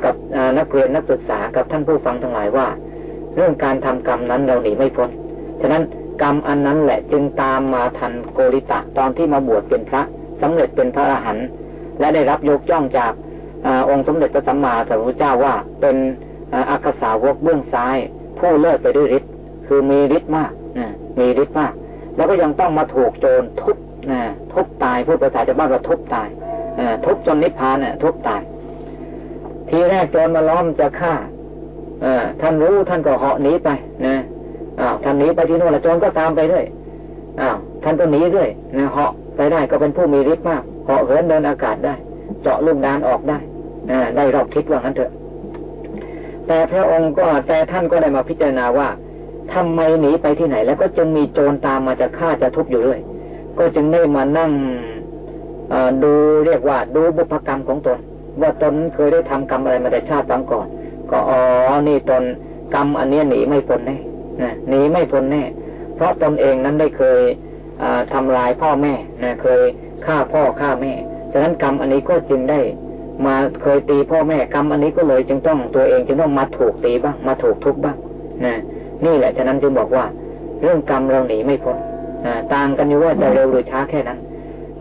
กับนักเรียนนักศึกษากับท่านผู้ฟังทั้งหลายว่า เรื่องการทำกรรมนั้นเราหนีไม่พ้น ฉะนั้น กรรมอันนั้นแหละจึงตามมาทันโกริตะตอนที่มาบวชเป็นพระสำเร็จเป็นพระอรหันต์และได้รับยกย่องจากอองค์สมเด็จพระสัมมาสัมพุทธเจ้าว่าเป็นอักษาวกเบื้องซ้าย ผู้เลิศไปด้วยฤทธิ์คือมีฤทธิ์มากมีฤทธิ์มาก แล้วก็ยังต้องมาถูกโจรทุบทุบตายพูดภาษาชาวบ้านว่าทุบตายทุบจนนิพพานเนี่ยทุบตาย ทีแรกโจรมาล้อมจะฆ่าท่านรู้ท่านก็เหาะหนีไปนะ อ้าวท่านหนีไปที่โน่นล้วโจรก็ตามไปด้วยอ้าวท่านก็หนีด้วยนะเหาะไปได้ก็เป็นผู้มีฤทธิ์มากเหาะเหินเดินอากาศได้ เจาะลูกดานออกได้ได้รอบทิศว่างั้นเถอะ แต่พระองค์ก็แต่ท่านก็ได้มาพิจารณาว่าทำไมหนีไปที่ไหน แล้วก็จึงมีโจรตามมาจะฆ่าจะทุบอยู่ด้วย ก็จึงได้มานั่งดูเรียกว่าดูบุพกรรมของตน ว่าตนเคยได้ทำกรรมอะไรมาแต่ชาติบางก่อน ก็อ๋อนี่ตนกรรมอันนี้หนีไม่พ้นแน่ หนีไม่พ้นแน่ เพราะตนเองนั้นได้เคยทำลายพ่อแม่นะเคยฆ่าพ่อฆ่าแม่ฉะนั้นกรรมอันนี้ก็จึงได้ มาเคยตีพ่อแม่กรรมอันนี้ก็เลยจึงต้องตัวเองจึงต้องมาถูกตีบ้างมาถูกทุบบ้างนะนี่แหละฉะนั้นจึงบอกว่า เรื่องกรรมเราหนีไม่พ้นต่างกันอยู่ว่าจะเร็วหรือช้าแค่นั้น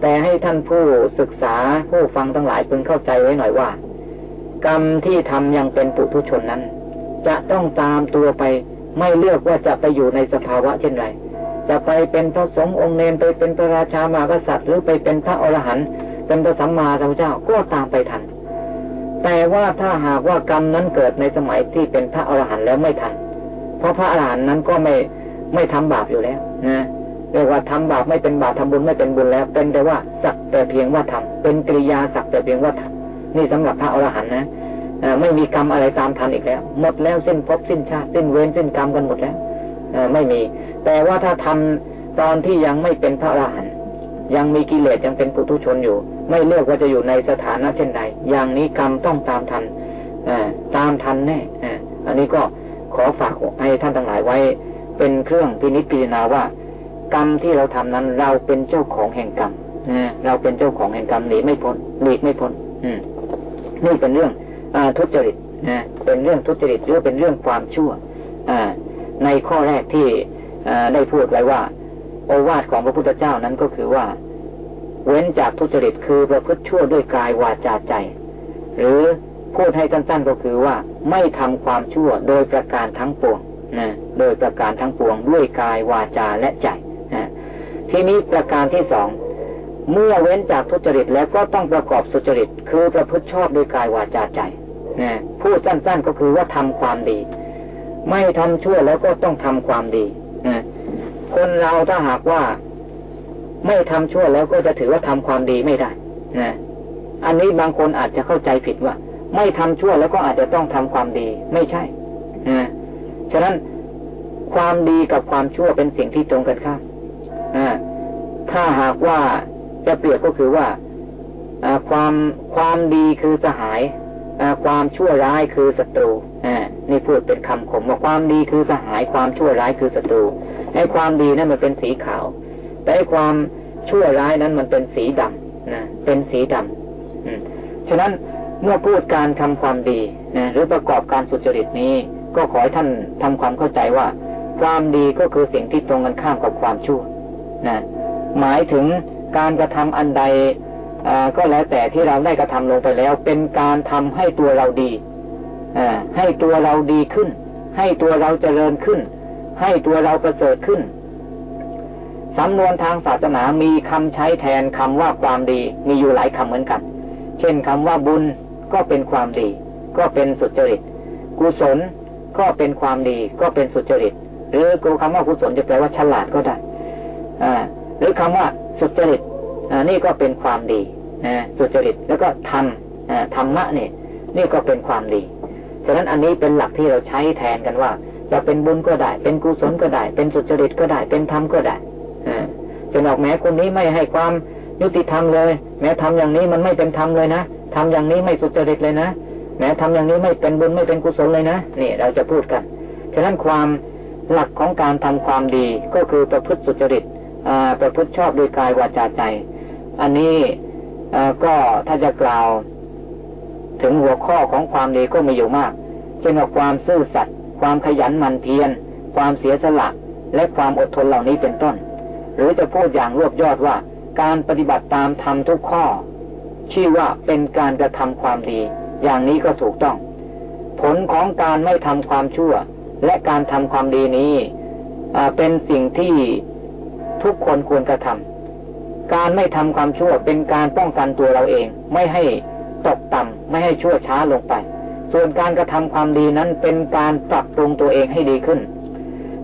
แต่ให้ท่านผู้ศึกษาผู้ฟังทั้งหลายพึงเข้าใจไว้หน่อยว่า กรรมที่ทำยังเป็นปุถุชนนั้น จะต้องตามตัวไป ไม่เลือกว่าจะไปอยู่ในสภาวะเช่นไร จะไปเป็นพระสงฆ์องค์เนนไปเป็นพระราชามากษัตริย์ หรือไปเป็นพระอรหันต์เป็นพระสัมมาสัมพุทธเจ้าก็ตามไปทัน แต่ว่าถ้าหากว่ากรรมนั้นเกิดในสมัยที่เป็นพระอรหันต์แล้วไม่ทัน เพราะพระอรหันต์นั้นก็ไม่ไม่ทำบาปอยู่แล้วนะเรียกว่าทำบาปไม่เป็นบาปทำบุญไม่เป็นบุญแล้ว เป็นแต่ว่าสักแต่เพียงว่าทำเป็นกิริยาสักแต่เพียงว่าทำนี่สำหรับพระอรหันต์นะ ไม่มีกรรมอะไรตามทันอีกแล้ว หมดแล้วสิ้นภพสิ้นชาติสิ้นเวรสิ้นกรรมกันหมดแล้วไม่มี แต่ว่าถ้าทำตอนที่ยังไม่เป็นพระอรหันต์ยังมีกิเลสยังเป็นปุถุชนอยู่ ไม่เลือกว่าจะอยู่ในสถานะเช่นใดอย่างนี้กรรมต้องตามทันอตามทันแน่อันนี้ก็ขอฝากให้ท่านทั้งหลายไว้ เป็นเครื่องพินิจพิจารณาว่า กรรมที่เราทำนั้นเราเป็นเจ้าของแห่งกรรมเราเป็นเจ้าของแห่งกรรมหนีไม่พ้นหลีกไม่พ้นอืนี่เป็นเรื่อง ทุจริตนะเป็นเรื่องทุจริตหรือเป็นเรื่องความชั่วอในข้อแรกที่ได้พูดไว้ว่า โอวาทของพระพุทธเจ้านั้นก็คือว่า เว้นจากทุจริตคือประพฤติชั่วด้วยกายวาจาใจ หรือพูดให้สั้นๆก็คือว่าไม่ทำความชั่วโดยประการทั้งปวงนะโดยประการทั้งปวงด้วยกายวาจาและใจนะทีนี้ประการที่สอง เมื่อเว้นจากทุจริตแล้วก็ต้องประกอบสุจริต คือประพฤติชอบด้วยกายวาจาใจนะพูดสั้นๆก็คือว่าทำความดี ไม่ทำชั่วแล้วก็ต้องทำความดีคนเราถ้าหากว่า ไม่ทำชั่วแล้วก็จะถือว่าทำความดีไม่ได้นะอันนี้บางคนอาจจะเข้าใจผิดว่า ไม่ทำชั่วแล้วก็อาจจะต้องทำความดี ไม่ใช่นะฉะนั้นความดีกับความชั่วเป็นสิ่งที่ตรงกันข้ามถ้าหากว่า จะเปรียบก็คือว่าความความดีคือสหายความชั่วร้ายคือศัตรูนี่พูดเป็นคำขมว่าความดีคือสหาย ความชั่วร้ายคือศัตรูไอ้ความดีนั้นมันเป็นสีขาว แต่ไอ้ความชั่วร้ายนั้นมันเป็นสีดำนะเป็นสีดำฉะนั้นเมื่อพูดการทำความดีนะหรือประกอบการสุจริตนี้ ก็ขอให้ท่านทำความเข้าใจว่า ความดีก็คือสิ่งที่ตรงกันข้ามกับความชั่วนะหมายถึง การกระทำอันใดก็แล้วแต่ที่เราได้กระทำลงไปแล้ว เป็นการทำให้ตัวเราดีอให้ตัวเราดีขึ้น ให้ตัวเราเจริญขึ้น ให้ตัวเราประเสริฐขึ้นสำนวนทางศาสนามีคำใช้แทนคำว่าความดีมีอยู่หลายคำเหมือนกัน เช่นคำว่าบุญก็เป็นความดี ก็เป็นสุจริต กุศลก็เป็นความดีก็เป็นสุจริต หรือกูคำว่ากุศลจะแปลว่าฉลาดก็ได้ อ่า หรือคำว่า สุจริตนี่ก็เป็นความดีสุจริตแล้วก็ทำธรรมะเนี่ยนี่ก็เป็นความดี ฉะนั้นอันนี้เป็นหลักที่เราใช้แทนกันว่า จะเป็นบุญก็ได้ เป็นกุศลก็ได้ เป็นสุจริตก็ได้ เป็นธรรมก็ได้จะบอกแม้คนนี้ไม่ให้ความยุติธรรมเลย แม้ทำอย่างนี้มันไม่เป็นธรรมเลยนะทำอย่างนี้ไม่สุจริตเลยนะแม้ทำอย่างนี้ไม่เป็นบุญไม่เป็นกุศลเลยนะนี่เราจะพูดกัน ฉะนั้นความหลักของการทำความดีก็คือประพฤติสุจริต ประพฤติชอบโดยกายวาจาใจ อันนี้ก็ถ้าจะกล่าว ถึงหัวข้อของความดีก็มีอยู่มาก เช่นว่าความซื่อสัตย์ความขยันหมั่นเพียรความเสียสละและความอดทนเหล่านี้เป็นต้น หรือจะพูดอย่างรวบยอดว่า การปฏิบัติตามธรรมทุกข้อ ชื่อว่าเป็นการกระทำความดี อย่างนี้ก็ถูกต้อง ผลของการไม่ทำความชั่ว และการทำความดีนี้เป็นสิ่งที่ ทุกคนควรกระทำการไม่ทำความชั่วเป็นการป้องกันตัวเราเอง ไม่ให้ตกต่ำไม่ให้ชั่วช้าลงไป ส่วนการกระทำความดีนั้นเป็นการปรับปรุงตัวเองให้ดีขึ้น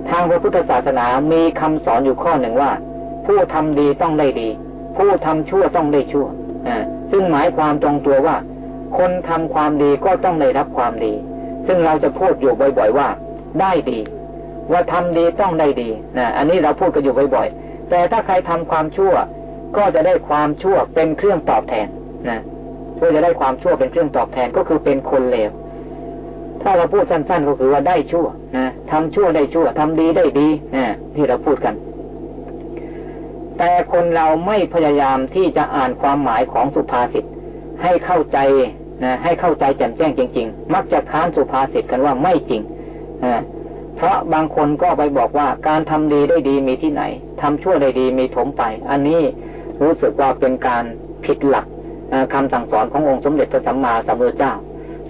ทางพระพุทธศาสนามีคำสอนอยู่ข้อหนึ่งว่า ผู้ทำดีต้องได้ดี ผู้ทำชั่วต้องได้ชั่วซึ่งหมายความตรงตัวว่า คนทำความดีก็ต้องได้รับความดี ซึ่งเราจะพูดอยู่บ่อย ๆ ว่า ได้ดีว่าทำดีต้องได้ดีนะอันนี้เราพูดกันอยู่บ่อยๆ แต่ถ้าใครทำความชั่ว ก็จะได้ความชั่วเป็นเครื่องตอบแทนนะเพื่อจะได้ความชั่วเป็นเครื่องตอบแทนก็คือเป็นคนเลวถ้าเราพูดสั้นๆก็คือว่าได้ชั่วนะทำชั่วได้ชั่วทำดีได้ดีนะที่เราพูดกัน แต่คนเราไม่พยายามที่จะอ่านความหมายของสุภาษิตให้เข้าใจนะให้เข้าใจแจ่มแจ้งจริง ๆ มักจะค้านสุภาษิตกันว่าไม่จริง เพราะบางคนก็ไปบอกว่าการทำดีได้ดีมีที่ไหนทำชั่วได้ดีมีถมไป อันนี้รู้สึกว่าเป็นการผิดหลักคำสั่งสอนขององค์สมเด็จพระสัมมาสัมพุทธเจ้า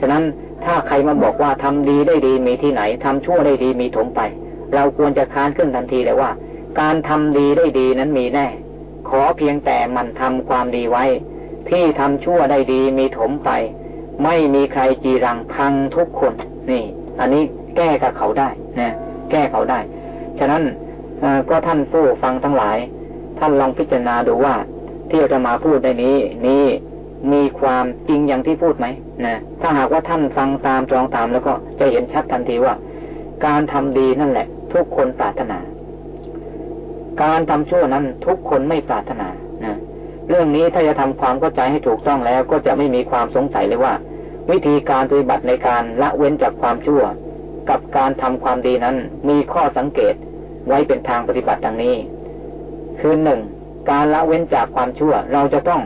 ฉะนั้นถ้าใครมาบอกว่าทำดีได้ดีมีที่ไหนทำชั่วได้ดีมีถมไป เราควรจะค้านขึ้นทันทีเลยว่า การทำดีได้ดีนั้นมีแน่ ขอเพียงแต่มันทำความดีไว้ ที่ทำชั่วได้ดีมีถมไป ไม่มีใครจีรังพังทุกคน นี่ อันนี้ แก้กับเขาได้นะแก้เขาได้ ฉะนั้นก็ท่านผู้ฟังทั้งหลาย ท่านลองพิจารณาดูว่าที่จะมาพูดในนี้ นี้มีความจริงอย่างที่พูดไหมนะถ้าหากว่าท่านฟังตามจองตามแล้วก็จะเห็นชัดทันทีว่า การทำดีนั่นแหละ ทุกคนปรารถนา การทำชั่วนั้นทุกคนไม่ปรารถนานะเรื่องนี้ถ้าจะทำความเข้าใจให้ถูกต้องแล้ว ก็จะไม่มีความสงสัยเลยว่า วิธีการปฏิบัติในการละเว้นจากความชั่ว กับการทำความดีนั้นมีข้อสังเกตไว้เป็นทางปฏิบัติดังนี้ คือหนึ่งการละเว้นจากความชั่ว เราจะต้อง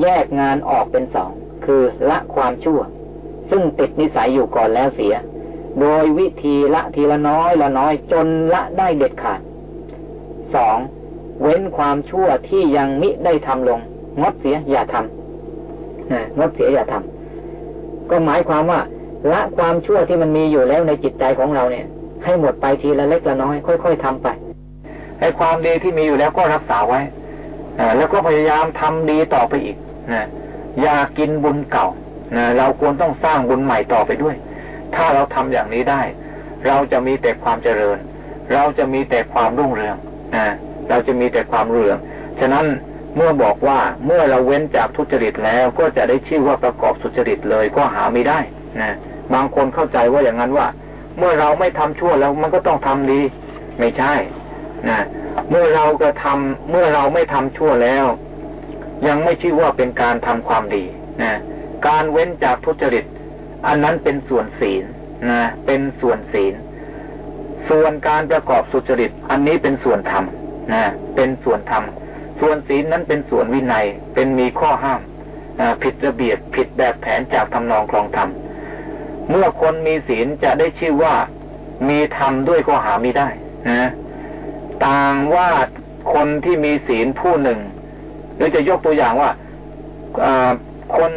แยกงานออกเป็นสองคือละความชั่ว ซึ่งติดนิสัยอยู่ก่อนแล้วเสีย โดยวิธีละทีละน้อยละน้อยจนละได้เด็ดขาดสองเว้นความชั่วที่ยังมิได้ทำลง งดเสียอย่าทำงดเสียอย่าทำก็หมายความว่า ละความชั่วที่มันมีอยู่แล้วในจิตใจของเราเนี่ย ให้หมดไปทีละเล็กละน้อย ค่อย ๆทำไปไอ้ความดีที่มีอยู่แล้วก็รักษาไว้อแล้วก็พยายามทำดีต่อไปอีกนะอย่ากินบุญเก่านะเราควรต้องสร้างบุญใหม่ต่อไปด้วย ถ้าเราทำอย่างนี้ได้ เราจะมีแต่ความเจริญ เราจะมีแต่ความรุ่งเรืองนะเราจะมีแต่ความเรือง ฉะนั้นเมื่อบอกว่าเมื่อเราเว้นจากทุจริตแล้วก็จะได้ชื่อว่าประกอบสุจริตเลยก็หาไม่ได้นะ บางคนเข้าใจว่าอย่างนั้นว่า เมื่อเราไม่ทำชั่วแล้วมันก็ต้องทำดี ไม่ใช่นะเมื่อเราก็ทำเมื่อเราไม่ทำชั่วแล้ว ยังไม่ชื่อว่าเป็นการทำความดีนะการเว้นจากทุจริต อันนั้นเป็นส่วนศีลนะเป็นส่วนศีล ส่วนการประกอบสุจริต อันนี้เป็นส่วนธรรมนะเป็นส่วนธรรมส่วนศีลนั้นเป็นส่วนวินัยเป็นมีข้อห้ามผิดระเบียบผิดแบบแผนจากทำนองคลองธรรม เมื่อคนมีศีลจะได้ชื่อว่ามีธรรมด้วยก็หาไม่ได้นะต่างว่าคนที่มีศีลผู้หนึ่ง หรือจะยกตัวอย่างว่าคน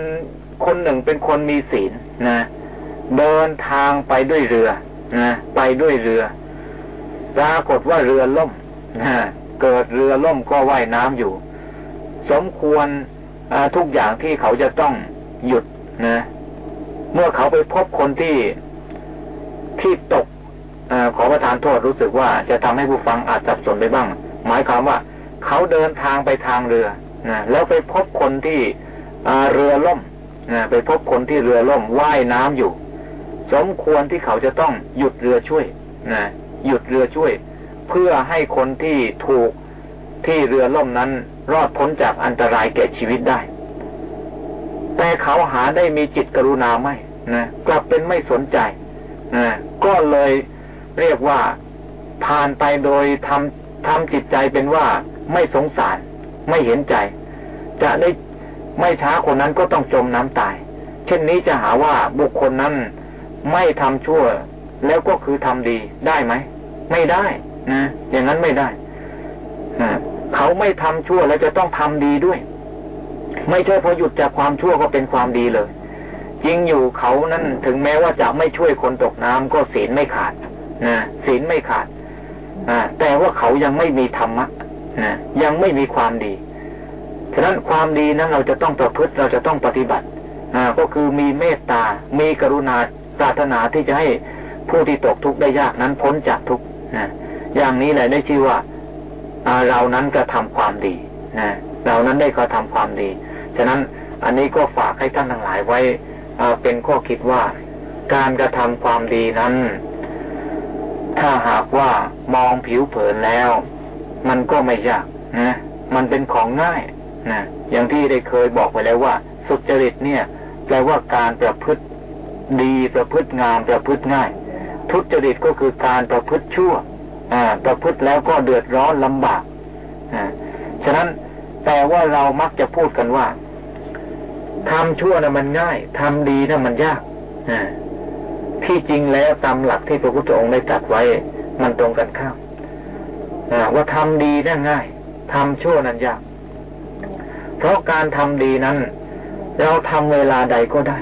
คนหนึ่งเป็นคนมีศีลนะเดินทางไปด้วยเรือนะไปด้วยเรือปรากฏว่าเรือล่มนะเกิดเรือล่มก็ว่ายน้ำอยู่ สมควรทุกอย่างที่เขาจะต้องหยุดนะ เมื่อเขาไปพบคนที่ที่ตกอขอประทานโทษรู้สึกว่าจะทำให้ผู้ฟังอาจสับสนไปบ้าง หมายความว่า เขาเดินทางไปทางเรือนะแล้วไปพบคนที่เรือล่มนะไปพบคนที่เรือล่มว่ายน้ำอยู่ สมควรที่เขาจะต้องหยุดเรือช่วยนะหยุดเรือช่วย เพื่อให้คนที่ถูกที่เรือล่มนั้น รอดพ้นจากอันตรายแก่ชีวิตได้ แต่เขาหาได้มีจิตกรุณาไม่นะกลับเป็นไม่สนใจนะก็เลยเรียกว่าผ่านไปโดยทำทำจิตใจเป็นว่าไม่สงสาร ไม่เห็นใจ จะได้ไม่ช้าคนนั้นก็ต้องจมน้ำตาย เช่นนี้จะหาว่าบุคคลนั้นไม่ทำชั่ว แล้วก็คือทำดีได้ไหม ไม่ได้นะอย่างนั้นไม่ได้นะเขาไม่ทำชั่วแล้วจะต้องทำดีด้วย ไม่ใช่พอหยุดจากความชั่วก็เป็นความดีเลยจริงอยู่เขานั้นถึงแม้ว่าจะไม่ช่วยคนตกน้ำก็ศีลไม่ขาดนะศีลไม่ขาดแต่ว่าเขายังไม่มีธรรมะนะยังไม่มีความดีฉะนั้นความดีนั้นเราจะต้องประพฤติเราจะต้องปฏิบัติก็คือมีเมตตา มีกรุณาปรารถนาที่จะให้ผู้ที่ตกทุกข์ได้ยากนั้นพ้นจากทุกข์นะอย่างนี้แหละได้ชื่อว่าเรานั้นกระทาความดีนะ เรานั้นได้กระทาความดี ฉะนั้นอันนี้ก็ฝากให้ท่านทั้งหลายไว้เป็นข้อคิดว่าการกระทำความดีนั้น ถ้าหากว่ามองผิวเผินแล้ว มันก็ไม่ยากนะมันเป็นของง่ายนะอย่างที่ได้เคยบอกไปแล้วว่า สุจริตเนี่ย แปลว่าการประพฤติดีประพฤติงามประพฤติง่าย ทุจริตก็คือการประพฤติชั่วประพฤติแล้วก็เดือดร้อนลำบากฉะนั้น แต่ว่าเรามักจะพูดกันว่าทำชั่วนะมันง่ายทำดีนะมันยากที่จริงแล้วตามหลักที่พระพุทธองค์ได้ตรัสไว้ มันตรงกันข้ามว่าทำดีนั่นง่ายทำชั่วนั้นยาก เพราะการทำดีนั้น เราทำเวลาใดก็ได้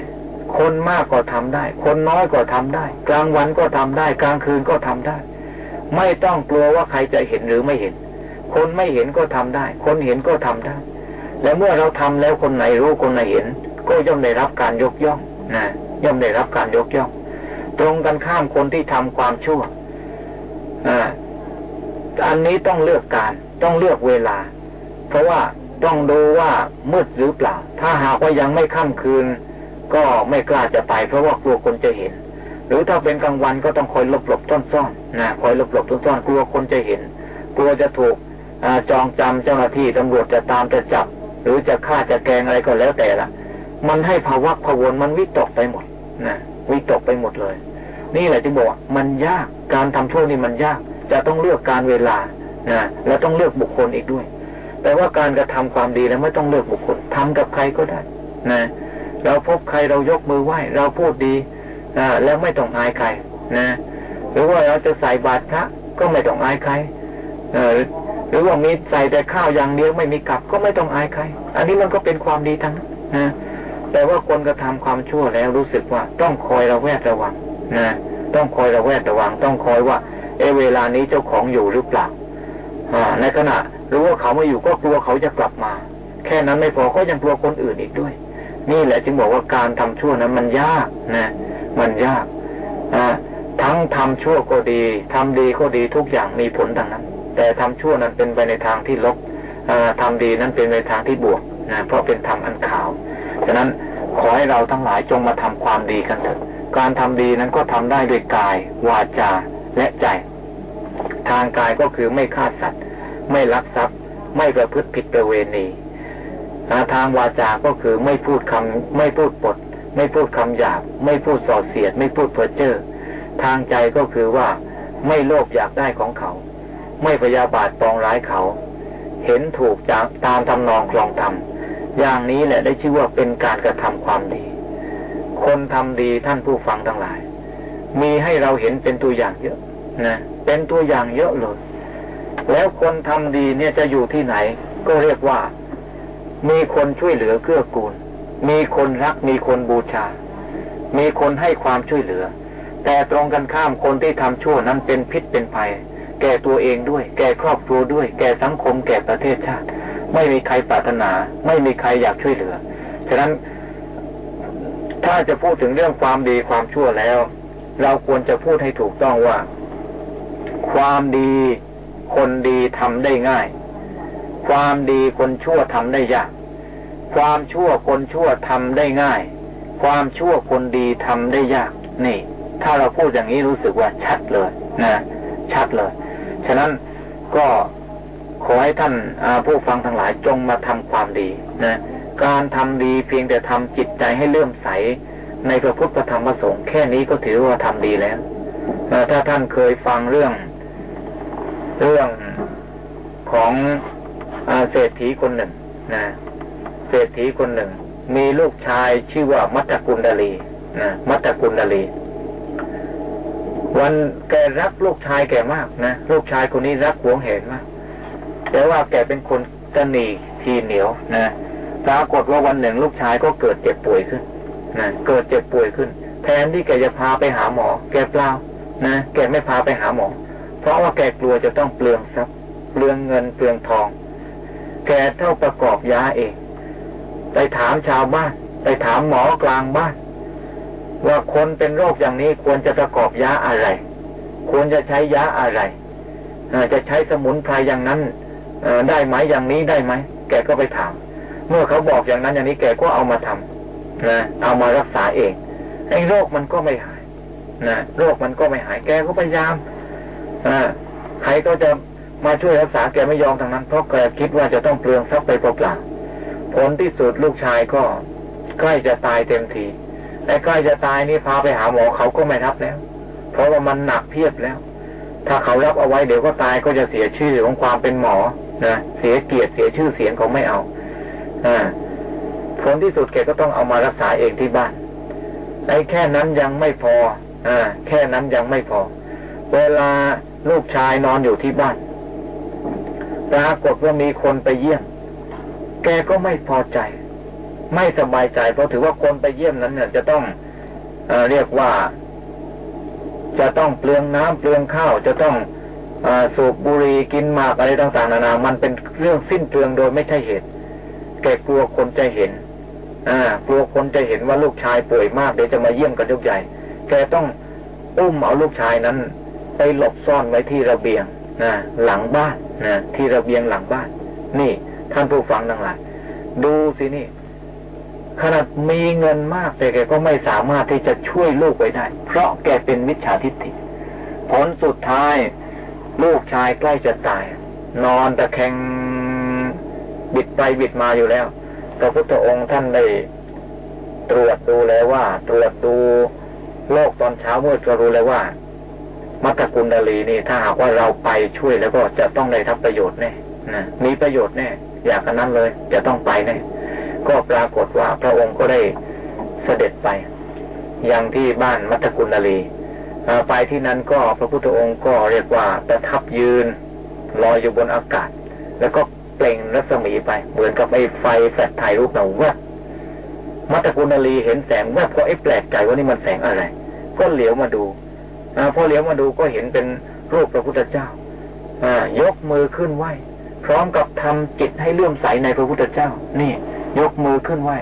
คนมากก็ทำได้ คนน้อยก็ทำได้ กลางวันก็ทำได้ กลางคืนก็ทำได้ ไม่ต้องกลัวว่าใครจะเห็นหรือไม่เห็น คนไม่เห็นก็ทำได้ คนเห็นก็ทำได้ และเมื่อเราทำแล้วคนไหนรู้คนไหนเห็น ก็ย่อมได้รับการยกย่องนะย่อมได้รับการยกย่อง ตรงกันข้ามคนที่ทำความชั่วอ่าอันนี้ต้องเลือกการต้องเลือกเวลา เพราะว่าต้องดูว่ามืดหรือเปล่า ถ้าหากว่ายังไม่ค่ำคืน ก็ไม่กล้าจะไป เพราะว่ากลัวคนจะเห็น หรือถ้าเป็นกลางวันก็ต้องคอยหลบหลบซ่อนซ่อนนะคอยหลบหลบซ่อนซ่อนกลัวคนจะเห็น กลัวจะถูก จองจำเจ้าหน้าที่ตำรวจจะตามจะจับ หรือจะฆ่าจะแกงอะไรก็แล้วแต่ละมันให้ภาวะพวนมันวิตกไปหมดนะวิตกไปหมดเลย นี่แหละที่บอกมันยากการทำโทษนี่มันยาก จะต้องเลือกการเวลานะแล้วต้องเลือกบุคคลอีกด้วย แต่ว่าการกระทำความดีแล้วไม่ต้องเลือกบุคคลทำกับใครก็ได้นะเราพบใครเรายกมือไหว้เราพูดดีนะแล้วไม่ต้องอายใครนะ หรือว่าเราจะใส่บาตรพระก็ไม่ต้องอายใคร หรือว่ามีใส่แต่ข้าวอย่างเดียวไม่มีกลับก็ไม่ต้องอายใคร อันนี้มันก็เป็นความดีทั้งนั้นนะแต่ว่าคนกระทาความชั่วแล้วรู้สึกว่าต้องคอยระแวดระวังนะต้องคอยระแวดระวัง ต้องคอยว่า เอเวลานี้เจ้าของอยู่หรือเปล่าในขณะรู้ว่าเขาไม่อยู่ก็กลัวเขาจะกลับมา แค่นั้นไม่พอก็ยังกลัวคนอื่นอีกด้วย นี่แหละจึงบอกว่าการทำชั่วนั้นมันยากนะมันยากทั้งทำชั่วก็ดีทำดีก็ดีทุกอย่างมีผลดังนั้น แต่ทำชั่วนั้นเป็นไปในทางที่ลบทำดีนั้นเป็นในทางที่บวกนะเพราะเป็นธรรมอันขาว ฉะนั้นขอให้เราทั้งหลายจงมาทำความดีกันเถิดการทำดีนั้นก็ทำได้ด้วยกาย วาจาและใจ ทางกายก็คือไม่ฆ่าสัตว์ ไม่ลักทรัพย์ ไม่ประพฤติผิดประเวณีทางวาจาก็คือไม่พูดคำไม่พูดปด ไม่พูดคำหยาบ ไม่พูดส่อเสียด ไม่พูดเพ้อเจ้อทางใจก็คือว่าไม่โลภอยากได้ของเขา ไม่พยาบาทปองร้ายเขา เห็นถูกจากตามทำนองคลองธรรมอย่างนี้แหละได้ชื่อว่าเป็นการกระทำความดี คนทำดีท่านผู้ฟังทั้งหลาย มีให้เราเห็นเป็นตัวอย่างเยอะนะเป็นตัวอย่างเยอะเลยแล้วคนทำดีเนี่ยจะอยู่ที่ไหน ก็เรียกว่า มีคนช่วยเหลือเกื้อกูล มีคนรักมีคนบูชา มีคนให้ความช่วยเหลือ แต่ตรงกันข้ามคนที่ทำชั่วนั้นเป็นพิษเป็นภัย แก่ตัวเองด้วย แก่ครอบครัวด้วย แก่สังคม แก่ประเทศชาติ ไม่มีใครปรารถนา ไม่มีใครอยากช่วยเหลือ ฉะนั้น ถ้าจะพูดถึงเรื่องความดีความชั่วแล้ว เราควรจะพูดให้ถูกต้องว่า ความดีคนดีทำได้ง่าย ความดีคนชั่วทำได้ยาก ความชั่วคนชั่วทำได้ง่าย ความชั่วคนดีทำได้ยาก นี่ ถ้าเราพูดอย่างนี้รู้สึกว่าชัดเลยนะชัดเลย ฉะนั้นก็ขอให้ท่านผู้ฟังทั้งหลายจงมาทำความดีนะการทำดีเพียงแต่ทำจิตใจให้เลื่อมใส ในพระพุทธธรรมประสงค์แค่นี้ก็ถือว่าทำดีแล้วถ้าท่านเคยฟังเรื่อง เรื่องของเศรษฐีคนหนึ่งนะเศรษฐีคนหนึ่ง มีลูกชายชื่อว่ามัตตกุลดาลีนะมัตตกุลดาลี วันแกรักลูกชายแกมากนะลูกชายคนนี้รักหวงเห็นมากแต่ว่าแกเป็นคนตนีทีเหนียวนะปรากฏว่าวันหนึ่งลูกชายก็เกิดเจ็บป่วยขึ้นนะเกิดเจ็บป่วยขึ้น แทนที่แกจะพาไปหาหมอ แกเปล่านะแกไม่พาไปหาหมอ เพราะว่าแกกลัวจะต้องเปลืองทรัพย์เปลืองเงินเปลืองทอง แกเท่าประกอบยาเอง ไปถามชาวบ้าน ไปถามหมอกลางบ้าน ว่าคนเป็นโรคอย่างนี้ควรจะประกอบยาอะไร ควรจะใช้ยาอะไรจะใช้สมุนไพรอย่างนั้นได้ไหมอย่างนี้ได้ไหมแกก็ไปถาม เมื่อเขาบอกอย่างนั้นอย่างนี้แกก็เอามาทำนะเอามารักษาเองไอ้โรคมันก็ไม่หายนะโรคมันก็ไม่หายแกก็พยายามอใครก็จะมาช่วยรักษาแกไม่ยอมทางนั้นเพราะแกคิดว่าจะต้องเปลืองทรัพย์ไปเปล่าๆผลที่สุดลูกชายก็ใกล้จะตายเต็มที แต่ใกล้จะตายนี่พาไปหาหมอเขาก็ไม่รับแล้ว เพราะว่ามันหนักเพียบแล้ว ถ้าเขารับเอาไว้เดี๋ยวก็ตายก็จะเสียชื่อของความเป็นหมอนะเสียเกียรติเสียชื่อเสียงเขาไม่เอาอ่าผลที่สุดแกก็ต้องเอามารักษาเองที่บ้านไอ้แค่นั้นยังไม่พออ่าแค่นั้นยังไม่พอ เวลาลูกชายนอนอยู่ที่บ้านปรากฏว่ามีคนไปเยี่ยม แกก็ไม่พอใจ ไม่สบายใจ เพราะถือว่าคนไปเยี่ยมนั้น เนี่ยจะต้องเอเรียกว่า จะต้องเปลืองน้ำเปลืองข้าวจะต้องอสูบบุหรี่กินหมากอะไรต่างๆนานา มันเป็นเรื่องสิ้นเปลืองโดยไม่ใช่เหตุ แกกลัวคนจะเห็นอ่ากลัวคนจะเห็นว่าลูกชายป่วยมากเดี๋ยวจะมาเยี่ยมกันทุกใหญ่ แกต้องอุ้มเอาลูกชายนั้น ไปหลบซ่อนไว้ที่ระเบียงนะหลังบ้านนะที่ระเบียงหลังบ้าน นี่ท่านผู้ฟังทั้งหลายดูสินี่ ขนาดมีเงินมากแต่แกก็ไม่สามารถที่จะช่วยลูกไว้ได้ เพราะแกเป็นมิจฉาทิฏฐิ ผลสุดท้าย ลูกชายใกล้จะตาย นอนตะแคงบิดไปบิดมาอยู่แล้วพระพุทธองค์ท่านได้ตรวจดูแล้วว่า ตรวจดูโลกตอนเช้ามืดก็รู้แล้วว่า มัตตกุณดลีนี่ถ้าหากว่าเราไปช่วยแล้วก็จะต้องได้รับประโยชน์แน่นะมีประโยชน์แน่อยากกันนั้นเลย จะต้องไปแน่ ก็ปรากฏว่าพระองค์ก็ได้เสด็จไป ยังที่บ้านมัตตกุณลีไปที่นั้นก็พระพุทธองค์ก็เรียกว่าประทับยืนลอยอยู่บนอากาศ แล้วก็เปล่งรัศมีไปเหมือนกับไอ้ไฟแฟลชถ่ายรูปเราว่ามัตตกุณลีเห็นแสงว่าพอไอ้แปลกใจว่านี่มันแสงอะไร ก็เหลียวมาดูพอเหลียวมาดูก็เห็นเป็นรูปพระพุทธเจ้าอยกมือขึ้นไหวพร้อมกับทำจิตให้เลื่อมใสในพระพุทธเจ้า นี่ ยกมือขึ้นไหว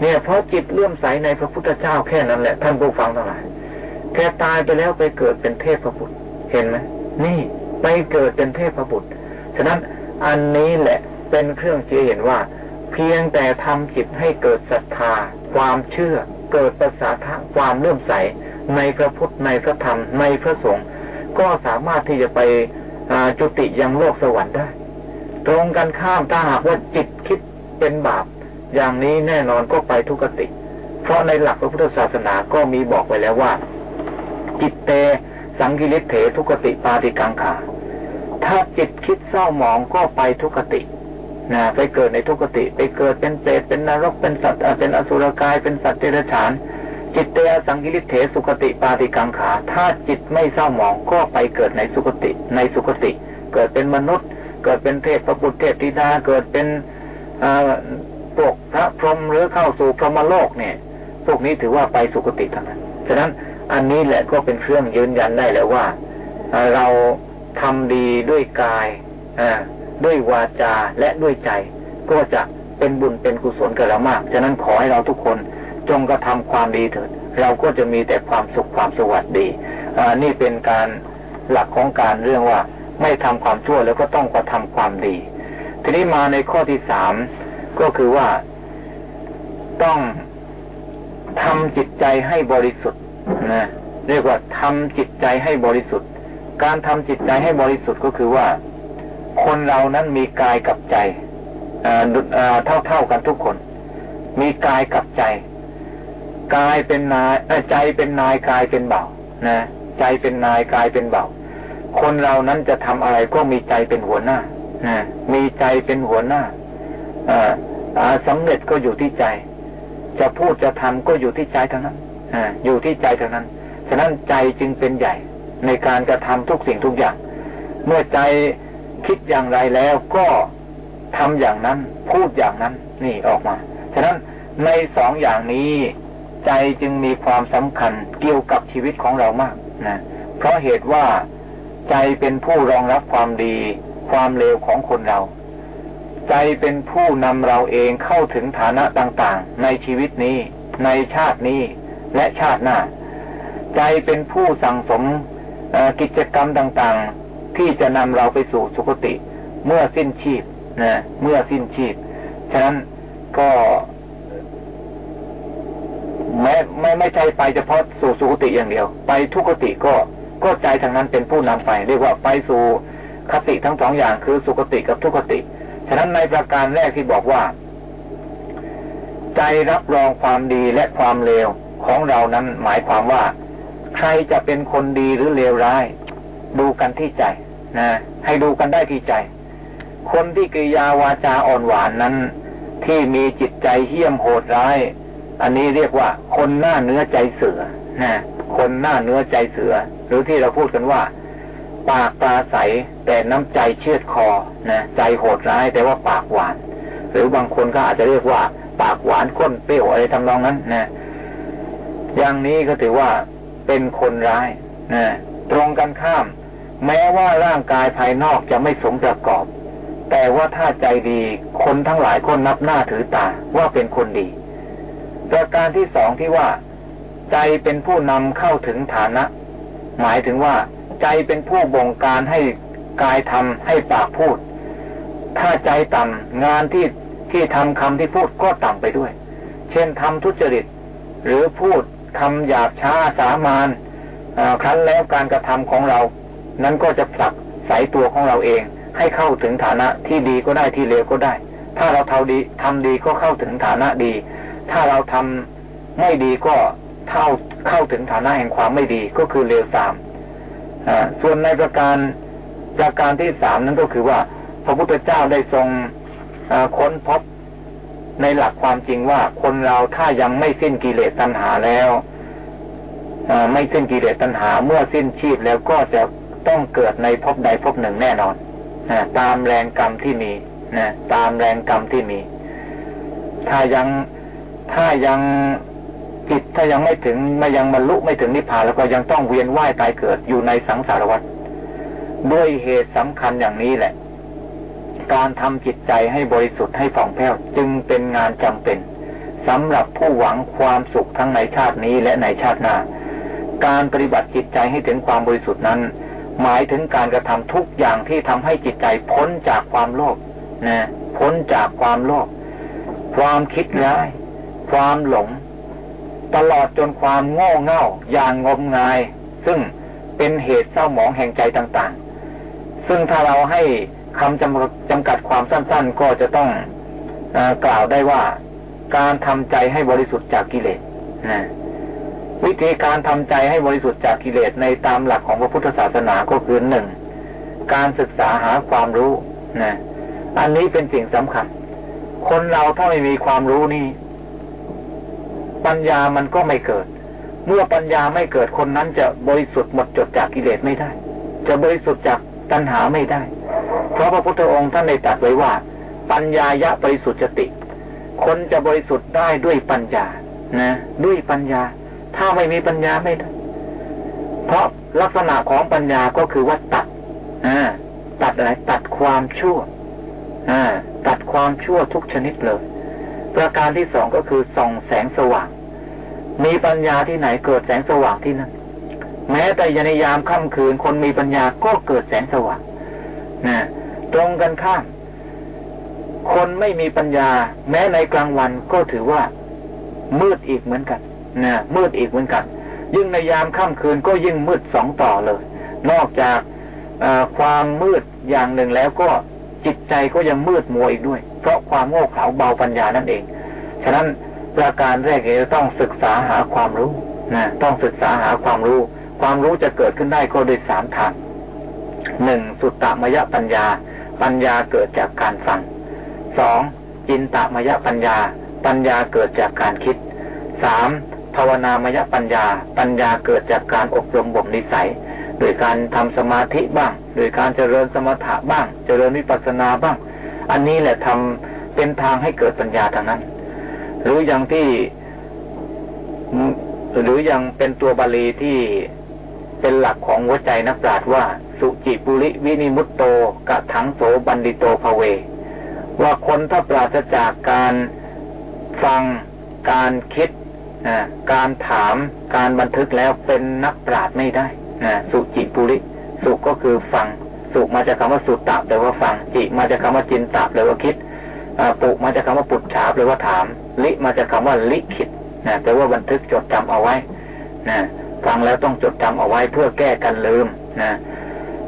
เนี่ยเพราะจิตเลื่อมใสในพระพุทธเจ้าแค่นั้นแหละท่านผู้ฟังทั้งหลายแค่ตายไปแล้วไปเกิดเป็นเทพพระบุตรเห็นไหมนี่ไปเกิดเป็นเทพพระบุตรฉะนั้นอันนี้แหละเป็นเครื่องชี้เห็นว่า เพียงแต่ทำจิตให้เกิดศรัทธา ความเชื่อ เกิดประสาทะความเลื่อมใส ในพระพุทธในพระธรรมในพระสงฆ์ก็สามารถที่จะไปจุติยังโลกสวรรค์ได้ ตรงกันข้ามถ้าหากว่าจิตคิดเป็นบาป อย่างนี้แน่นอนก็ไปทุกติ เพราะในหลักพระพุทธศาสนาก็มีบอกไว้แล้วว่า จิตเตสังกิริเถทุกติปาติกังขาถ้าจิตคิดเศร้าหมองก็ไปทุกตินะไปเกิดในทุกติ ไปเกิดเป็นเปรตเป็นนรกเป็นสัตว์เป็นอสุรกายเป็นสัตว์เดรัจฉาน จิตเตสังกิริเถสุกติปาติกังขา ถ้าจิตไม่เศร้าหมองก็ไปเกิดในสุกติ ในสุกติ เกิดเป็นมนุษย์ เกิดเป็นเทพประปุตเทพธิดาเกิดเป็น พวกพระพรหมหรือเข้าสู่พรหมโลกเนี่ย พวกนี้ถือว่าไปสุกติทั้งนั้น ฉะนั้นอันนี้แหละก็เป็นเครื่องยืนยันได้แล้วว่า เราทำดีด้วยกายด้วยวาจาและด้วยใจ ก็จะเป็นบุญเป็นกุศลกับเรามาก ฉะนั้นขอให้เราทุกคนจงกระทำความดีเถิด เราก็จะมีแต่ความสุขความสวัสดีนี่เป็นการหลักของการเรื่องว่าไม่ทำความชั่วแล้วก็ต้องกระทำความดี ทีนี้มาในข้อที่สาม ก็คือว่าต้องทำจิตใจให้บริสุทธิ์นะเรียกว่าทำจิตใจให้บริสุทธิ์ การทำจิตใจให้บริสุทธิ์ก็คือว่า คนเรานั้นมีกายกับใจเท่าเท่ากันทุกคน มีกายกับใจ กายเป็นนายใจเป็นนายกายเป็นเบานะใจเป็นนายกายเป็นเบาคนเรานั้นจะทำอะไรก็มีใจเป็นหัวหน้านะมีใจเป็นหัวหน้า สำเร็จก็อยู่ที่ใจ จะพูดจะทำก็อยู่ที่ใจเท่านั้นออยู่ที่ใจเท่านั้น ฉะนั้นใจจึงเป็นใหญ่ ในการกระทำทุกสิ่งทุกอย่าง เมื่อใจคิดอย่างไรแล้วก็ทำอย่างนั้น พูดอย่างนั้น นี่ออกมา ฉะนั้นในสองอย่างนี้ ใจจึงมีความสำคัญเกี่ยวกับชีวิตของเรามากนะเพราะเหตุว่าใจเป็นผู้รองรับความดี ความเลวของคนเรา ใจเป็นผู้นำเราเองเข้าถึงฐานะต่างๆ ในชีวิตนี้ ในชาตินี้และชาติหน้า ใจเป็นผู้สั่งสมกิจกรรมต่างๆ ที่จะนำเราไปสู่สุคติ เมื่อสิ้นชีพนะเมื่อสิ้นชีพ ฉะนั้นก็แม้ไม่ไม่ใช่ไปเฉพาะสู่สุคติอย่างเดียว ไปทุกติก็ก็ใจทางนั้นเป็นผู้นำไป เรียกว่าไปสู่คติทั้งสองอย่างคือสุคติกับทุกติ ฉะนั้นในประการแรกที่บอกว่า ใจรับรองความดีและความเลวของเรานั้นหมายความว่า ใครจะเป็นคนดีหรือเลวร้าย ดูกันที่ใจนะให้ดูกันได้ที่ใจ คนที่กิยาวาจาอ่อนหวานนั้น ที่มีจิตใจเหี้ยมโหดร้าย อันนี้เรียกว่า คนหน้าเนื้อใจเสือนะคนหน้าเนื้อใจเสือ หรือที่เราพูดกันว่า ปากปลาใสแต่น้ำใจเชือดคอนะใจโหดร้ายแต่ว่าปากหวาน หรือบางคนก็อาจจะเรียกว่า ปากหวานก้นเปรี้ยวอะไรทำนองนั้นนะอย่างนี้ก็ถือว่าเป็นคนร้ายนะตรงกันข้าม แม้ว่าร่างกายภายนอกจะไม่สมประกอบ แต่ว่าถ้าใจดีคนทั้งหลายคนนับหน้าถือตาว่าเป็นคนดี ประการที่สองที่ว่า ใจเป็นผู้นำเข้าถึงฐานะ หมายถึงว่า ใจเป็นผู้บงการให้กายทำให้ปากพูด ถ้าใจต่ำงานที่ที่ทำคำที่พูดก็ต่ำไปด้วย เช่นทำทุจริต หรือพูดคำหยาบช้าสามานครั้นแล้วการกระทำของเรา นั้นก็จะผลักใสตัวของเราเอง ให้เข้าถึงฐานะที่ดีก็ได้ที่เลวก็ได้ ถ้าเราทำดีทำดีก็เข้าถึงฐานะดี ถ้าเราทำไม่ดีก็เท่าเข้าถึงฐานะแห่งความไม่ดีก็คือเลวสาม ส่วนในประการประการที่สามนั้นก็คือว่า พระพุทธเจ้าได้ทรงค้นพบในหลักความจริงว่าคนเราถ้ายังไม่สิ้นกิเลสตัณหาแล้วไม่สิ้นกิเลสตัณหา เมื่อสิ้นชีพแล้วก็จะต้องเกิดในภพใดภพหนึ่งแน่นอนตามแรงกรรมที่มีนะตามแรงกรรมที่มี ถ้ายังถ้ายัง จิตถ้ายังไม่ถึงไม่ยังบรรลุไม่ถึงนิพพานแล้วก็ยังต้องเวียนว่ายตายเกิดอยู่ในสังสารวัฏด้วยเหตุสำคัญอย่างนี้แหละ การทำจิตใจให้บริสุทธิ์ให้ฟ่องแผ้วจึงเป็นงานจำเป็นสำหรับผู้หวังความสุขทั้งในชาตินี้และในชาติหน้า การปฏิบัติจิตใจให้ถึงความบริสุทธิ์นั้น หมายถึงการกระทำทุกอย่างที่ทำให้จิตใจพ้นจากความโลภนะพ้นจากความโลภความคิดร้าย ความหลง ตลอดจนความโง่เง่าอย่างงมงาย ซึ่งเป็นเหตุเศร้าหมองแห่งใจต่างๆ ซึ่งถ้าเราให้คำจำจำกัดความสั้นๆ ก็จะต้องอกล่าวได้ว่าการทำใจให้บริสุทธิ์จากกิเลสนะวิธีการทำใจให้บริสุทธิ์จากกิเลสในตามหลักของพระพุทธศาสนาก็คือหนึ่งการศึกษาหาความรู้นะอันนี้เป็นสิ่งสำคัญ คนเราถ้าไม่มีความรู้นี่ ปัญญามันก็ไม่เกิด เมื่อปัญญาไม่เกิดคนนั้นจะบริสุทธิ์หมดจดจากกิเลสไม่ได้ จะบริสุทธิ์จากตัณหาไม่ได้ เพราะพระพุทธองค์ท่านได้ตรัสไว้ว่า ปัญญายะบริสุทธิ์จติ คนจะบริสุทธิ์ได้ด้วยปัญญา นะ ด้วยปัญญา ถ้าไม่มีปัญญาไม่ได้ เพราะลักษณะของปัญญาก็คือว่าตัดอตัดอะไร ตัดความชั่วอตัดความชั่วทุกชนิดเลย ประการที่สองก็คือส่องแสงสว่าง มีปัญญาที่ไหนเกิดแสงสว่างที่นั่นแม้แต่ยในยามค่ำคืนคนมีปัญญาก็เกิดแสงสว่างนะตรงกันข้าม คนไม่มีปัญญา แม้ในกลางวันก็ถือว่า มืดอีกเหมือนกันนะมืดอีกเหมือนกัน ยิ่งในยามค่ำคืนก็ยิ่งมืดสองต่อเลย นอกจากความมืดอย่างหนึ่งแล้วก็ จิตใจก็ยังมืดมัวอีกด้วย เพราะความโง่เขลาเบาปัญญานั่นเอง ฉะนั้นประการแรกเราต้องศึกษาหาความรู้นะต้องศึกษาหาความรู้ ความรู้จะเกิดขึ้นได้ก็โดยสามทางหนึ่งสุตตมยปัญญา ปัญญาเกิดจากการฟังสองจินตมยปัญญา ปัญญาเกิดจากการคิดสามภาวนามยปัญญา ปัญญาเกิดจากการอบรมบ่มนิสัย โดยการทำสมาธิบ้าง โดยการเจริญสมถะบ้าง เจริญวิปัสสนาบ้าง อันนี้แหละทำเป็นทางให้เกิดปัญญาทางนั้น หรืออย่างที่ หรืออยังเป็นตัวบาลีที่เป็นหลักของหัวใจนักปราชญ์ว่า สุจิปุริวินิมุตโตกะถังโสบันดิโตภเว ว่าคนถ้าปราศจากการฟังการคิดการถามการบันทึกแล้วเป็นนักปราชญ์ไม่ได้ สุจิปุริ สุก็คือฟัง สุมาจากคำว่าสุตตะแปลว่าฟัง จิมาจากคำว่าจินตะแปลว่าคิดปุมาจากคำว่าปุจฉาแปลว่าถาม ลิมาจากคำว่าลิขิตนะแปลว่าบันทึกจดจำเอาไว้นะฟังแล้วต้องจดจำเอาไว้เพื่อแก้กันลืมนะ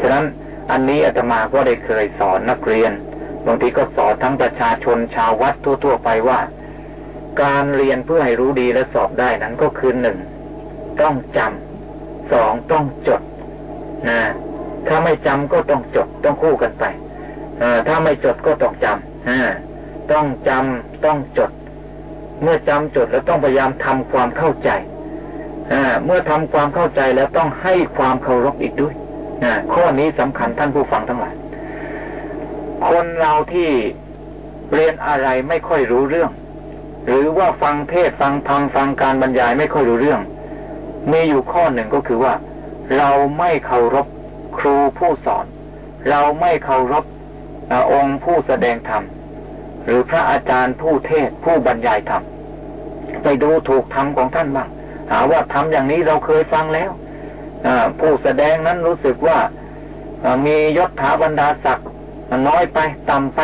ฉะนั้นอันนี้อาตมาก็ได้เคยสอนนักเรียนบางทีก็สอนทั้งประชาชนชาววัดทั่ว ๆ ไปว่า การเรียนเพื่อให้รู้ดีและสอบได้นั้นก็คือหนึ่งต้องจำ สองต้องจดนะถ้าไม่จำก็ต้องจดต้องคู่กันไปอถ้าไม่จดก็ต้องจำต้องจำต้องจด เมื่อจำจดแล้วต้องพยายามทำความเข้าใจเมื่อทำความเข้าใจแล้วต้องให้ความเคารพอีกด้วยข้อนี้สำคัญท่านผู้ฟังทั้งหลายคนเราที่เรียนอะไรไม่ค่อยรู้เรื่อง หรือว่าฟังเทศฟังธรรมฟังการบรรยายไม่ค่อยรู้เรื่อง มีอยู่ข้อหนึ่งก็คือว่า เราไม่เคารพครูผู้สอน เราไม่เคารพองค์ผู้แสดงธรรมหรือพระอาจารย์ผู้เทศผู้บรรยายธรรมไปดูถูกธรรมของท่านบ้างหาว่าทำอย่างนี้เราเคยฟังแล้วผู้แสดงนั้นรู้สึกว่ามียศถาบรรดาศักดิ์น้อยไปต่ำไป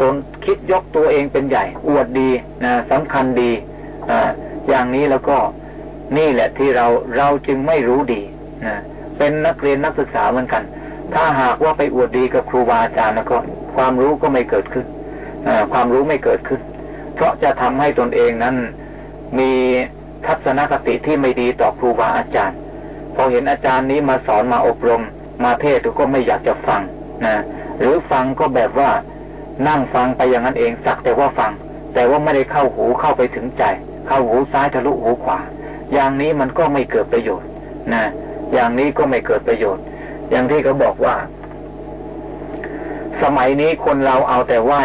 ตนคิดยกตัวเองเป็นใหญ่ อวดดีสำคัญดีอย่างนี้แล้วก็ นี่แหละที่เราเราจึงไม่รู้ดีนะเป็นนักเรียนนักศึกษาเหมือนกัน ถ้าหากว่าไปอวดดีกับครูบาอาจารย์แล้วก็ความรู้ก็ไม่เกิดขึ้นความรู้ไม่เกิดขึ้น เพราะจะทำให้ตนเองนั้นมีทัศนคติที่ไม่ดีต่อครูบาอาจารย์ พอเห็นอาจารย์นี้มาสอนมาอบรม มาเทศก็ไม่อยากจะฟังนะหรือฟังก็แบบว่านั่งฟังไปอย่างนั้นเองสักแต่ว่าฟัง แต่ว่าไม่ได้เข้าหูเข้าไปถึงใจ เข้าหูซ้ายทะลุหูขวา อย่างนี้มันก็ไม่เกิดประโยชน์นะอย่างนี้ก็ไม่เกิดประโยชน์ อย่างที่เขาบอกว่า สมัยนี้คนเราเอาแต่ไหว้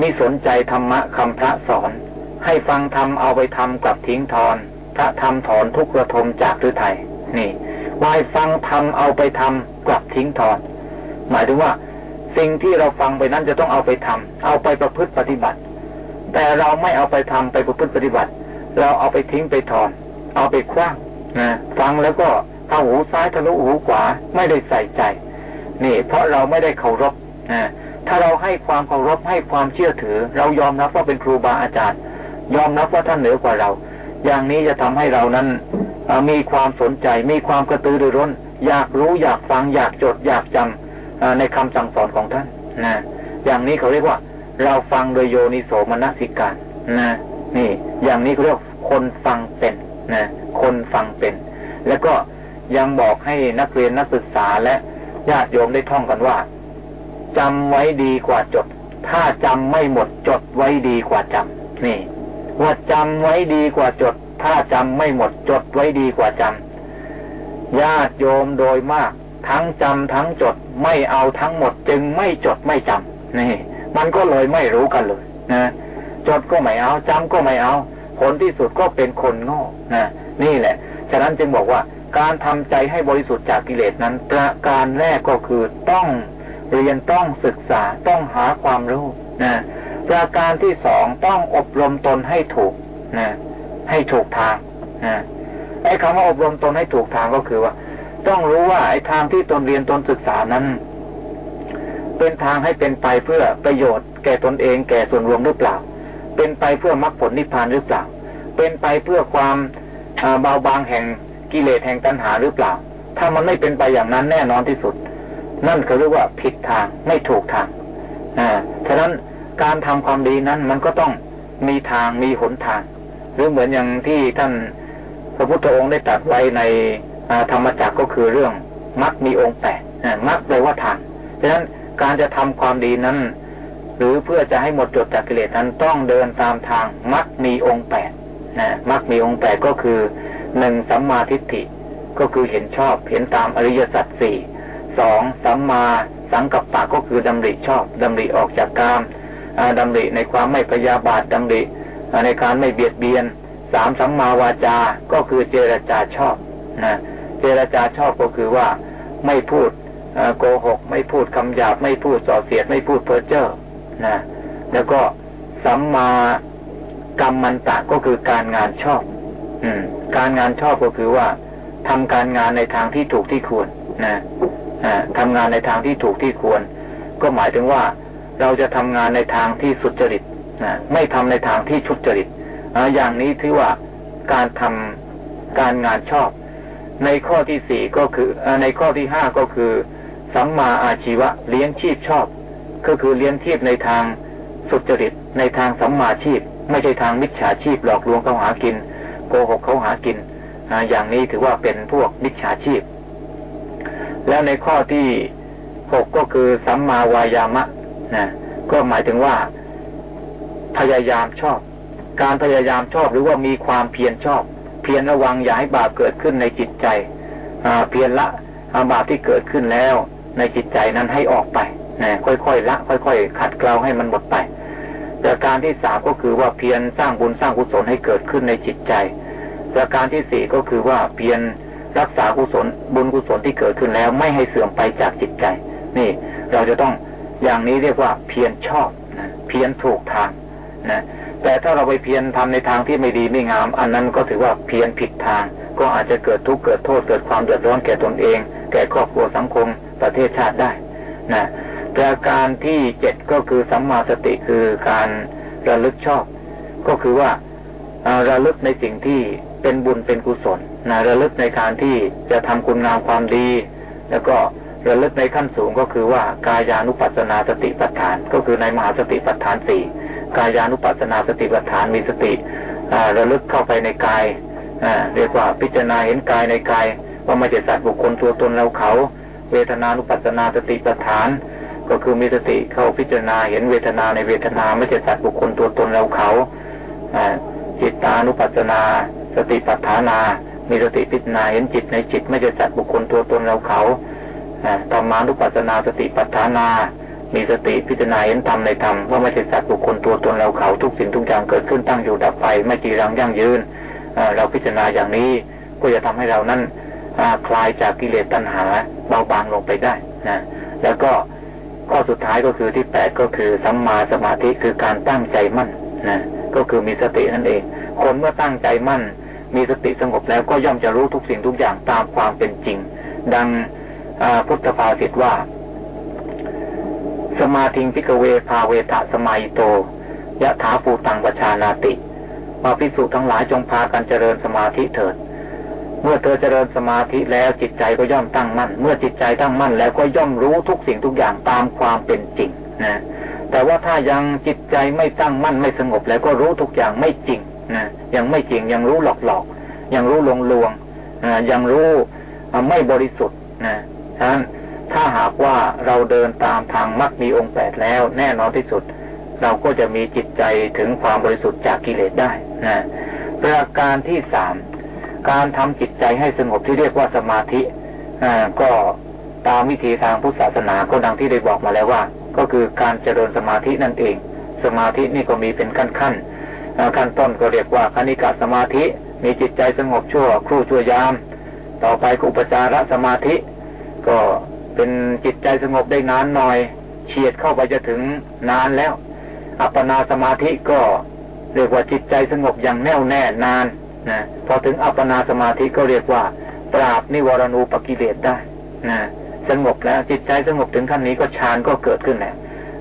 มิสนใจธรรมะคำพระสอน ให้ฟังธรรมเอาไปทำกลับทิ้งทอนพระธรรมถอนทุกระทมจากหรือไทยนี่ไหว้ฟังธรรมเอาไปทำกลับทิ้งทอนหมายถึงว่า สิ่งที่เราฟังไปนั้นจะต้องเอาไปทำเอาไปประพฤติปฏิบัติ แต่เราไม่เอาไปทำไปประพฤติปฏิบัติ เราเอาไปทิ้งไปถอน เอาไปคว้างนะฟังแล้วก็เข้าหูซ้ายทะลุหูขวาไม่ได้ใส่ใจ นี่ เพราะเราไม่ได้เคารพนะถ้าเราให้ความเคารพให้ความเชื่อถือ เรายอมรับว่าเป็นครูบาอาจารย์ ยอมรับว่าท่านเหนือกว่าเรา อย่างนี้จะทำให้เรานั้นมีความสนใจ มีความกระตือรือร้น อยากรู้อยากฟังอยากจดอยากจำในคำสั่งสอนของท่านนะอย่างนี้เขาเรียกว่า เราฟังโดยโยนิโสมนสิการนะนี่ อย่างนี้เขาเรียกคนฟังเป็น นะคนฟังเป็น แล้วก็ยังบอกให้นักเรียนนักศึกษาและญาติโยมได้ท่องกันว่าจำไว้ดีกว่าจด ถ้าจำไม่หมดจดไว้ดีกว่าจำนี่ ว่าจำไว้ดีกว่าจด ถ้าจำไม่หมดจดไว้ดีกว่าจำญาติโยมโดยมาก ทั้งจำทั้งจดไม่เอาทั้งหมดจึงไม่จดไม่จำนี่ มันก็เลยไม่รู้กันเลยนะจดก็ไม่เอาจำก็ไม่เอา ผลที่สุดก็เป็นคนโง่นะนี่แหละ ฉะนั้นจึงบอกว่าการทำใจให้บริสุทธิ์จากกิเลสนั้น ประการแรกก็คือต้องเรียนต้องศึกษาต้องหาความรู้นะประการที่สองต้องอบรมตนให้ถูกนะให้ถูกทางนะไอ้คำว่าอบรมตนให้ถูกทางก็คือว่า ต้องรู้ว่าไอ้ทางที่ตนเรียนตนศึกษานั้น เป็นทางให้เป็นไปเพื่อประโยชน์ แก่ตนเอง แก่ส่วนรวมหรือเปล่า เป็นไปเพื่อมรรคผลนิพพานหรือเปล่า เป็นไปเพื่อความเบาบางแห่งกิเลสแห่งตัณหาหรือเปล่า ถ้ามันไม่เป็นไปอย่างนั้นแน่นอนที่สุด นั่นเขาเรียกว่าผิดทางไม่ถูกทางอ่าฉะนั้นการทำความดีนั้นมันก็ต้องมีทางมีหนทาง หรือเหมือนอย่างที่ท่านพระพุทธองค์ได้ตรัสไว้ในธรรมจักรก็คือเรื่องมักมีองค์แปดมักแปลว่าทางฉะนั้นการจะทำความดีนั้น หรือเพื่อจะให้หมดจดจากกิเลสนั้นต้องเดินตามทางมักมีองค์แปด นะมักมีองค์แปดก็คือหนึ่งสัมมาทิฏฐิก็คือเห็นชอบเห็นตามอริยสัจสี่สองสัมมาสังกัปปะก็คือดำริชอบดำริออกจากกามดำริในความไม่พยาบาทดำริในการไม่เบียดเบียนสามสัมมาวาจาก็คือเจรจาชอบนะเจรจาชอบก็คือว่าไม่พูดโกหก ไม่พูดคำหยาบไม่พูดส่อเสียดไม่พูดเพ้อเจ้อนะแล้วก็สัมมา กรรมมันตะก็คือการงานชอบ อืม การงานชอบก็คือว่าทำการงานในทางที่ถูกที่ควรนะทำงานในทางที่ถูกที่ควร ก็หมายถึงว่า เราจะทำงานในทางที่สุจริตนะไม่ทำในทางที่ชุจริตอย่างนี้ถือว่าการทำการงานชอบ ในข้อที่สี่ก็คือในข้อที่ห้าก็คือสัมมาอาชีวะเลี้ยงชีพชอบ ก็คือเลี้ยงชีพในทางสุจริตในทางสัมมาชีพ ไม่ใช่ทางมิจฉาชีพหลอกลวงเขาหากิน โกหกเขาหากินอย่างนี้ถือว่าเป็นพวกมิจฉาชีพ แล้วในข้อที่หกก็คือสัมมาวายามะนะก็หมายถึงว่า พยายามชอบ การพยายามชอบหรือว่ามีความเพียรชอบ เพียรระวังอย่าให้บาปเกิดขึ้นในจิตใจเพียรละบาปที่เกิดขึ้นแล้ว ในจิตใจนั้นให้ออกไปนะค่อยๆละ ค่อยๆขัดเกลาให้มันหมดไป แต่การที่สามก็คือว่าเพียรสร้างบุญสร้างกุศลให้เกิดขึ้นในจิตใจ ประการที่สี่ก็คือว่าเพียรรักษากุศลบุญกุศลที่เกิดขึ้นแล้วไม่ให้เสื่อมไปจากจิตใจ นี่ เราจะต้องอย่างนี้เรียกว่าเพียรชอบนะเพียรถูกทางนะแต่ถ้าเราไปเพียรทำในทางที่ไม่ดีไม่งาม อันนั้นก็ถือว่าเพียรผิดทาง ก็อาจจะเกิดทุกข์เกิดโทษเกิดความเดือดร้อนแก่ตนเอง แก่ครอบครัวสังคมประเทศชาติได้นะ ประการที่เจ็ดก็คือสัมมาสติคือการระลึกชอบ ก็คือว่าระลึกในสิ่งที่เป็นบุญเป็นกุศลนะระลึกในการที่จะทำคุณงามความดี แล้วก็ระลึกในขั้นสูงก็คือว่ากายานุปัสสนาสติปัฏฐาน ก็คือในมหาสติปัฏฐานสี่กายานุปัสสนาสติปัฏฐานมีสติระลึกเข้าไปในกายเรียกว่าพิจารณาเห็นกายในกายว่าไม่ใช่สัตว์บุคคลตัวตนเราเขา เวทนานุปัสสนาสติปัฏฐาน ก็คือมีสติเข้าพิจารณาเห็นเวทนาในเวทนาไม่ใช่สัตว์บุคคลตัวตนเราเขาจิตตานุปัสสนา สติปัฏฐานา มีสติพิจารณาเห็นจิตในจิต ไม่ใช่สัตว์บุคคลตัวตนเราเขาธรรมานุปัสสนาสติปัฏฐานา มีสติพิจารณาเห็นธรรมในธรรมว่าไม่ใช่สัตว์บุคคลตัวตนเราเขาทุกสิ่งทุกอย่างเกิดขึ้นตั้งอยู่ดับไป ไม่จีรังยั่งยืนเราพิจารณาอย่างนี้ก็จะทำให้เรานั้นคลายจากกิเลสตัณหาเบาบางลงไปได้นะแล้วก็ ข้อสุดท้ายก็คือที่แปดก็คือสัมมาสมาธิคือการตั้งใจมั่นนะก็คือมีสตินั่นเอง คนเมื่อตั้งใจมั่น มีสติสงบแล้วก็ย่อมจะรู้ทุกสิ่งทุกอย่างตามความเป็นจริง ดังพุทธภาษิตว่า สมาธิพิกเวภาเวทะสมัยโตยะถาปูตังปชานาติ มาพิสุทั้งหลายจงพากันเจริญสมาธิเถิด เมื่อเธอเจริญสมาธิแล้วจิตใจก็ย่อมตั้งมั่น เมื่อจิตใจตั้งมั่นแล้วก็ย่อมรู้ทุกสิ่งทุกอย่างตามความเป็นจริงนะแต่ว่าถ้ายังจิตใจไม่ตั้งมั่นไม่สงบแล้วก็รู้ทุกอย่างไม่จริงนะยังไม่จริงยังรู้หลอกหลอกยังรู้ลวงลวงยังรู้ไม่บริสุทธิ์นะฉะนั้นถ้าหากว่าเราเดินตามทางมรรคมีองค์แปดแล้ว แน่นอนที่สุด เราก็จะมีจิตใจถึงความบริสุทธิ์จากกิเลสได้นะประการที่สาม การทำจิตใจให้สงบที่เรียกว่าสมาธิก็ตามวิธีทางพุทธศาสนาก็ดังที่ได้บอกมาแล้วว่า ก็คือการเจริญสมาธินั่นเอง สมาธินี่ก็มีเป็นขั้นขั้นขั้นต้นก็เรียกว่าคณิกาสมาธิ มีจิตใจสงบชั่วครู่ชั่วยาม ต่อไปกุปจารสมาธิ ก็เป็นจิตใจสงบได้นานหน่อย เฉียดเข้าไปจะถึงนานแล้ว อัปปนาสมาธิก็เรียกว่าจิตใจสงบอย่างแน่วแน่นาน นะพอถึงอัปปนาสมาธิก็เรียกว่า ปราบนิวรณูปกิเลสได้นะสงบแล้วจิตใจสงบถึงขั้นนี้ก็ฌานก็เกิดขึ้นแล้ว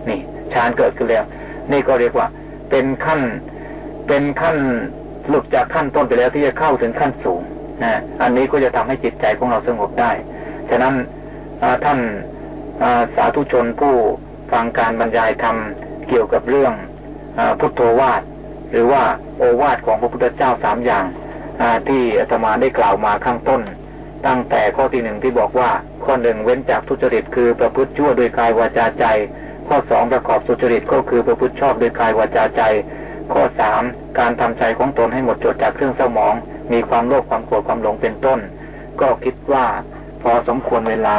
นี่ฌานเกิดขึ้นแล้ว นี่ก็เรียกว่า เป็นขั้นเป็นขั้นหลุดจากขั้นต้นไปแล้วที่จะเข้าถึงขั้นสูงนะอันนี้ก็จะทำให้จิตใจของเราสงบได้ ฉะนั้นท่านสาธุชนผู้ฟังการบรรยายธรรมเกี่ยวกับเรื่องอพุทโธวาท หรือว่าโอวาทของพระพุทธเจ้าสามอย่างที่อาตมาได้กล่าวมาข้างต้น ตั้งแต่ข้อที่หนึ่งที่บอกว่า ข้อหนึ่งเว้นจากทุจริตคือประพฤติชั่วโดยกายวาจาใจ ข้อสองประกอบสุจริตก็คือประพฤติชอบโดยกายวาจาใจ ข้อสามการทำใจของตนให้หมดจดจากเครื่องสมอง มีความโลภความโกรธความหลงเป็นต้น ก็คิดว่าพอสมควรเวลา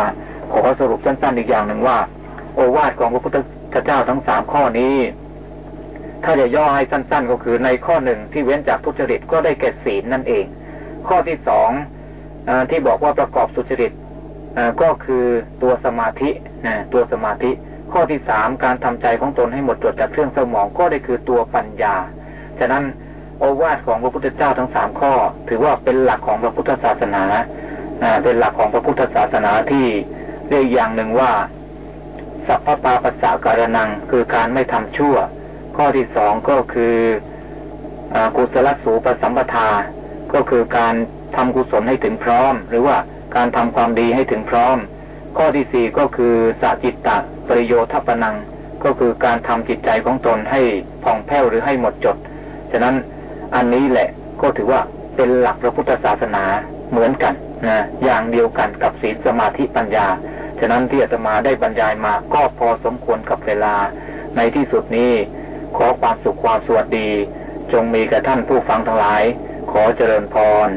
ขอสรุปสั้นๆอีกอย่างหนึ่งว่า โอวาทของพระพุทธเจ้าทั้งสามข้อนี้ ถ้าจะย่อให้สั้น ๆ ก็คือในข้อหนึ่งที่เว้นจากทุจริตก็ได้แก่ศีลนั่นเอง ข้อที่สองอที่บอกว่าประกอบสุจริตก็คือตัวสมาธินะตัวสมาธิ ข้อที่สามการทำใจของตนให้หมดจดจากเครื่องสมองก็ได้คือตัวปัญญา ฉะนั้นโอวาทของพระพุทธเจ้าทั้งสามข้อ ถือว่าเป็นหลักของพระพุทธศาสนาเป็นหลักของพระพุทธศาสนาที่เรียกอย่างหนึ่งว่า สัพพปาปัสสะการนัง คือการไม่ทำชั่ว ข้อที่สองก็คืออกุศลสูปสัมปทา ก็คือการทำกุศลให้ถึงพร้อม หรือว่าการทำความดีให้ถึงพร้อม ข้อที่สี่ก็คือสาจิตตะปริโยทัปนัง ก็คือการทำจิตใจของตนให้ผ่องแผ้วหรือให้หมดจด ฉะนั้นอันนี้แหละก็ถือว่าเป็นหลักพระพุทธศาสนาเหมือนกันนะอย่างเดียวกันกับศีลสมาธิปัญญา ฉะนั้นที่อาตมาได้บรรยายมาก็พอสมควรกับเวลาในที่สุดนี้ ขอความสุขความสวัสดี จงมีกับท่านผู้ฟังทั้งหลาย ขอเจริญพร